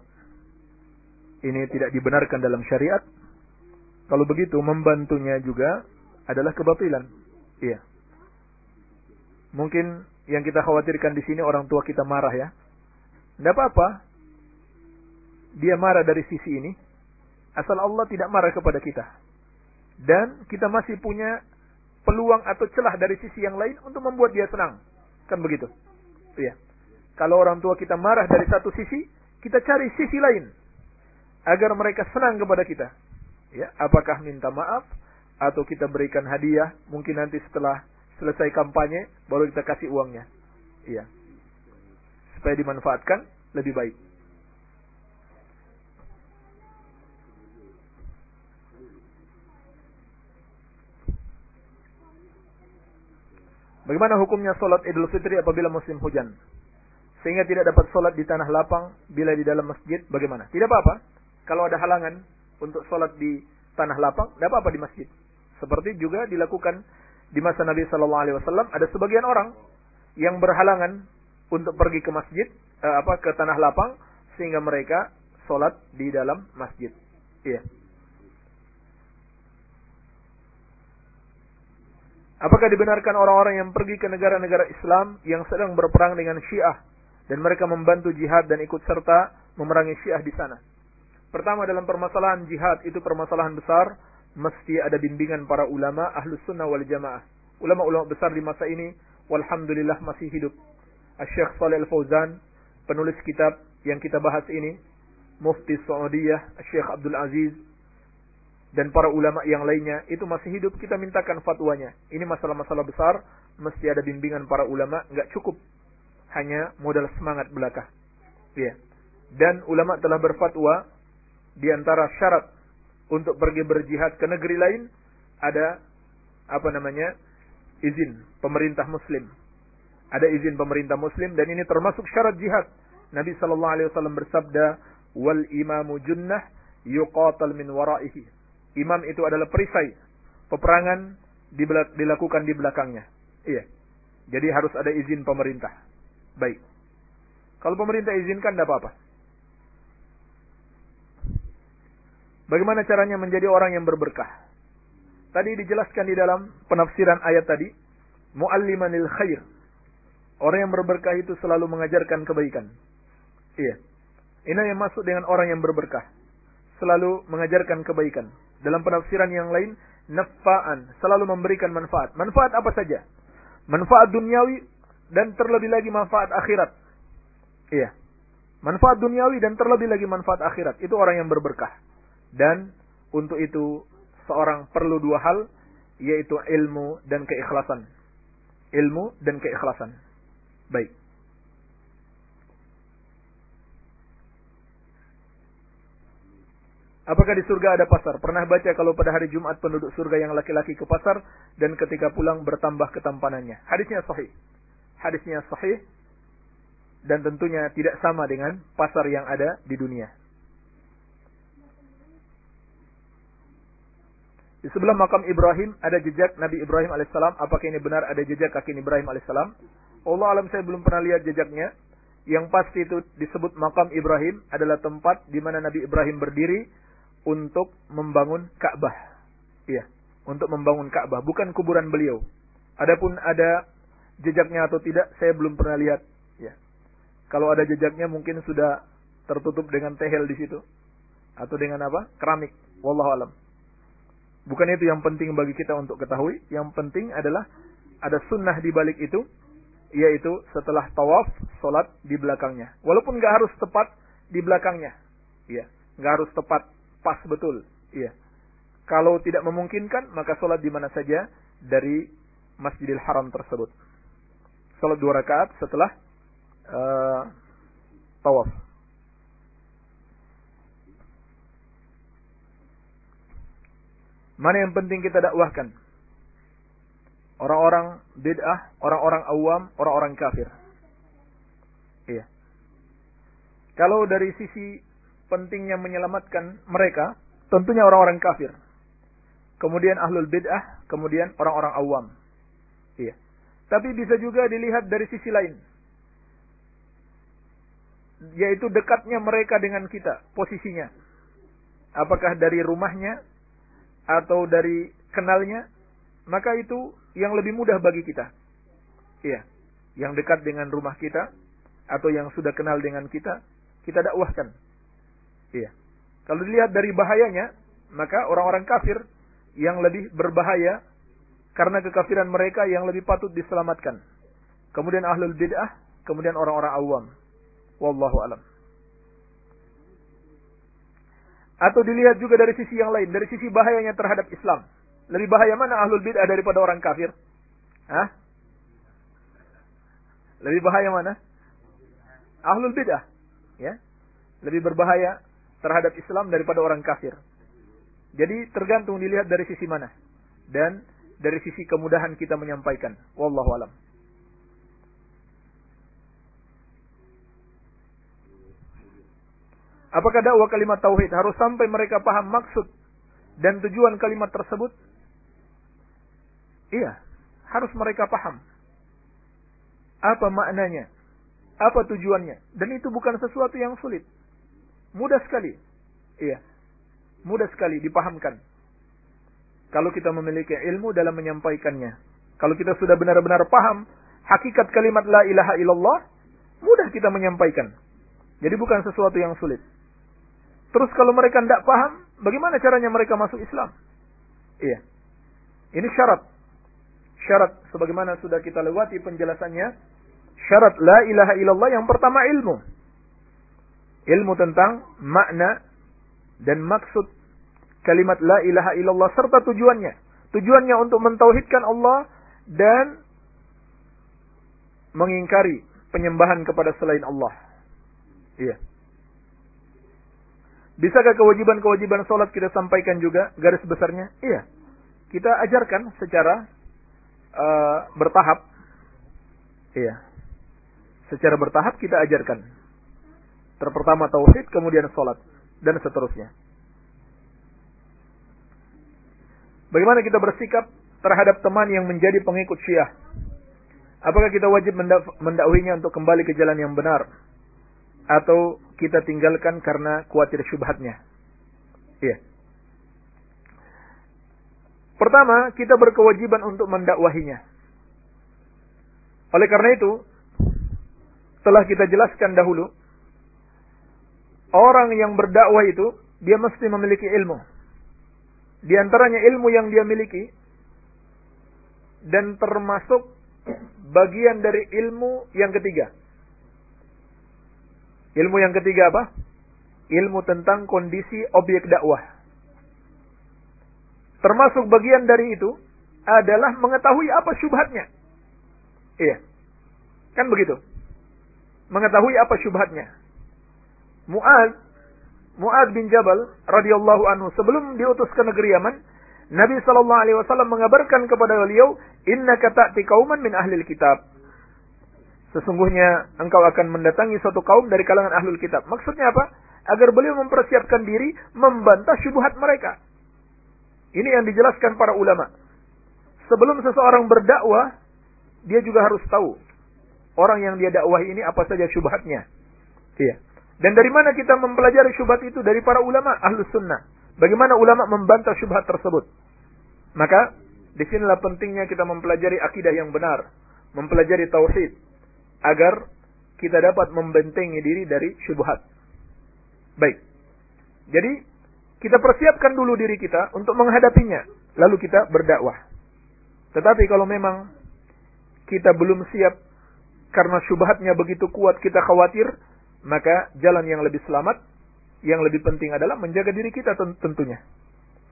ini tidak dibenarkan dalam syariat. Kalau begitu membantunya juga adalah kebatilan. Iya. Mungkin yang kita khawatirkan di sini orang tua kita marah ya. Tidak apa-apa. Dia marah dari sisi ini. Asal Allah tidak marah kepada kita. Dan kita masih punya peluang atau celah dari sisi yang lain untuk membuat dia senang. Kan begitu. Iya. Kalau orang tua kita marah dari satu sisi, kita cari sisi lain. Agar mereka senang kepada kita. Ya, apakah minta maaf atau kita berikan hadiah, mungkin nanti setelah selesai kampanye baru kita kasih uangnya. Iya supaya dimanfaatkan lebih baik. Bagaimana hukumnya solat Idul Fitri apabila musim hujan? Sehingga tidak dapat solat di tanah lapang bila di dalam masjid, bagaimana? Tidak apa-apa. Kalau ada halangan untuk solat di tanah lapang, tidak apa-apa di masjid. Seperti juga dilakukan di masa Nabi Shallallahu Alaihi Wasallam ada sebagian orang yang berhalangan untuk pergi ke masjid eh, apa ke tanah lapang sehingga mereka sholat di dalam masjid. Iya. Apakah dibenarkan orang-orang yang pergi ke negara-negara Islam yang sedang berperang dengan Syiah dan mereka membantu jihad dan ikut serta memerangi Syiah di sana? Pertama dalam permasalahan jihad itu permasalahan besar, mesti ada bimbingan para ulama ahlus sunnah wal jamaah. Ulama-ulama besar di masa ini, walhamdulillah masih hidup. Syekh Saleh Al-Fauzan, penulis kitab yang kita bahas ini, Mufti Saudiyah, Syekh Abdul Aziz, dan para ulama yang lainnya, itu masih hidup, kita mintakan fatwanya. Ini masalah-masalah besar, mesti ada bimbingan para ulama, nggak cukup hanya modal semangat belaka. Ya. Dan ulama telah berfatwa di antara syarat untuk pergi berjihad ke negeri lain ada apa namanya izin pemerintah muslim ada izin pemerintah muslim dan ini termasuk syarat jihad. Nabi sallallahu alaihi wasallam bersabda, "Wal imamu junnah yuqatal min waraihi." Imam itu adalah perisai. Peperangan dilakukan di belakangnya. Iya. Jadi harus ada izin pemerintah. Baik. Kalau pemerintah izinkan tidak apa-apa. Bagaimana caranya menjadi orang yang berberkah? Tadi dijelaskan di dalam penafsiran ayat tadi, muallimanil khair, Orang yang berberkah itu selalu mengajarkan kebaikan. Iya. Ini yang masuk dengan orang yang berberkah. Selalu mengajarkan kebaikan. Dalam penafsiran yang lain, nafa'an. Selalu memberikan manfaat. Manfaat apa saja? Manfaat duniawi dan terlebih lagi manfaat akhirat. Iya. Manfaat duniawi dan terlebih lagi manfaat akhirat. Itu orang yang berberkah. Dan untuk itu seorang perlu dua hal, yaitu ilmu dan keikhlasan. Ilmu dan keikhlasan. Baik. Apakah di surga ada pasar? Pernah baca kalau pada hari Jumat penduduk surga yang laki-laki ke pasar dan ketika pulang bertambah ketampanannya. Hadisnya sahih. Hadisnya sahih dan tentunya tidak sama dengan pasar yang ada di dunia. Di sebelah makam Ibrahim ada jejak Nabi Ibrahim alaihissalam. Apakah ini benar ada jejak kaki Ibrahim alaihissalam? Allah alam saya belum pernah lihat jejaknya. Yang pasti itu disebut makam Ibrahim adalah tempat di mana Nabi Ibrahim berdiri untuk membangun Ka'bah. Iya, untuk membangun Ka'bah, bukan kuburan beliau. Adapun ada jejaknya atau tidak, saya belum pernah lihat. Ya. Kalau ada jejaknya mungkin sudah tertutup dengan tehel di situ atau dengan apa? Keramik. Wallahu alam. Bukan itu yang penting bagi kita untuk ketahui. Yang penting adalah ada sunnah di balik itu, yaitu setelah tawaf, solat di belakangnya. Walaupun nggak harus tepat di belakangnya, iya, nggak harus tepat pas betul, iya. Kalau tidak memungkinkan, maka solat di mana saja dari Masjidil Haram tersebut. Solat dua rakaat setelah uh, tawaf. Mana yang penting kita dakwahkan? Orang-orang bid'ah, orang-orang awam, orang-orang kafir. Iya. Kalau dari sisi pentingnya menyelamatkan mereka, tentunya orang-orang kafir. Kemudian ahlul bid'ah, kemudian orang-orang awam. Iya. Tapi bisa juga dilihat dari sisi lain. Yaitu dekatnya mereka dengan kita, posisinya. Apakah dari rumahnya atau dari kenalnya, maka itu yang lebih mudah bagi kita. Iya, yang dekat dengan rumah kita atau yang sudah kenal dengan kita, kita dakwahkan. Iya. Kalau dilihat dari bahayanya, maka orang-orang kafir yang lebih berbahaya karena kekafiran mereka yang lebih patut diselamatkan. Kemudian ahlul bid'ah, kemudian orang-orang awam. Wallahu alam. Atau dilihat juga dari sisi yang lain, dari sisi bahayanya terhadap Islam. Lebih bahaya mana ahlul bid'ah daripada orang kafir? Hah? Lebih bahaya mana? Ahlul bid'ah. Ya. Lebih berbahaya terhadap Islam daripada orang kafir. Jadi tergantung dilihat dari sisi mana. Dan dari sisi kemudahan kita menyampaikan. Wallahu alam. Apakah dakwah kalimat tauhid harus sampai mereka paham maksud dan tujuan kalimat tersebut? Iya, harus mereka paham. Apa maknanya? Apa tujuannya? Dan itu bukan sesuatu yang sulit. Mudah sekali. Iya. Mudah sekali dipahamkan. Kalau kita memiliki ilmu dalam menyampaikannya. Kalau kita sudah benar-benar paham hakikat kalimat la ilaha illallah, mudah kita menyampaikan. Jadi bukan sesuatu yang sulit. Terus kalau mereka tidak paham, bagaimana caranya mereka masuk Islam? Iya. Ini syarat. Syarat sebagaimana sudah kita lewati penjelasannya. Syarat la ilaha illallah yang pertama ilmu. Ilmu tentang makna dan maksud kalimat la ilaha illallah serta tujuannya. Tujuannya untuk mentauhidkan Allah dan mengingkari penyembahan kepada selain Allah. Iya. Bisakah kewajiban-kewajiban sholat kita sampaikan juga garis besarnya? Iya. Kita ajarkan secara uh, bertahap. Iya. Secara bertahap kita ajarkan. Terpertama tauhid, kemudian sholat. Dan seterusnya. Bagaimana kita bersikap terhadap teman yang menjadi pengikut syiah? Apakah kita wajib mendakwinya untuk kembali ke jalan yang benar? atau kita tinggalkan karena khawatir syubhatnya. Iya. Pertama, kita berkewajiban untuk mendakwahinya. Oleh karena itu, telah kita jelaskan dahulu, orang yang berdakwah itu, dia mesti memiliki ilmu. Di antaranya ilmu yang dia miliki, dan termasuk bagian dari ilmu yang ketiga, Ilmu yang ketiga apa? Ilmu tentang kondisi objek dakwah. Termasuk bagian dari itu adalah mengetahui apa syubhatnya. Iya. Kan begitu. Mengetahui apa syubhatnya. Mu'ad Mu'ad bin Jabal radhiyallahu anhu sebelum diutus ke negeri Yaman, Nabi wasallam mengabarkan kepada beliau, "Innaka ta'ti qauman min ahli kitab." Sesungguhnya engkau akan mendatangi suatu kaum dari kalangan ahlul kitab. Maksudnya apa? Agar beliau mempersiapkan diri membantah syubhat mereka. Ini yang dijelaskan para ulama. Sebelum seseorang berdakwah, dia juga harus tahu orang yang dia dakwahi ini apa saja syubhatnya. Iya. Dan dari mana kita mempelajari syubhat itu? Dari para ulama ahlus sunnah. Bagaimana ulama membantah syubhat tersebut? Maka di sinilah pentingnya kita mempelajari akidah yang benar, mempelajari tauhid, agar kita dapat membentengi diri dari syubhat. Baik. Jadi kita persiapkan dulu diri kita untuk menghadapinya, lalu kita berdakwah. Tetapi kalau memang kita belum siap karena syubhatnya begitu kuat kita khawatir, maka jalan yang lebih selamat, yang lebih penting adalah menjaga diri kita tentunya.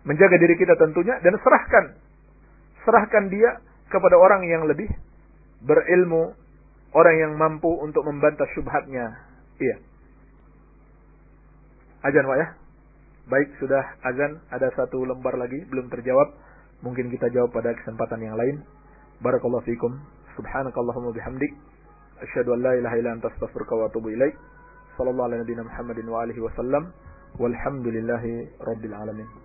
Menjaga diri kita tentunya dan serahkan. Serahkan dia kepada orang yang lebih berilmu, orang yang mampu untuk membantah syubhatnya. Iya. Azan Pak ya. Baik, sudah azan. Ada satu lembar lagi belum terjawab. Mungkin kita jawab pada kesempatan yang lain. Barakallahu fikum. Subhanakallahumma bihamdik. Asyhadu an la ilaha illa anta astaghfiruka wa atubu ilaik. Sallallahu ala nabiyina Muhammadin wa alihi wasallam. Walhamdulillahi rabbil alamin.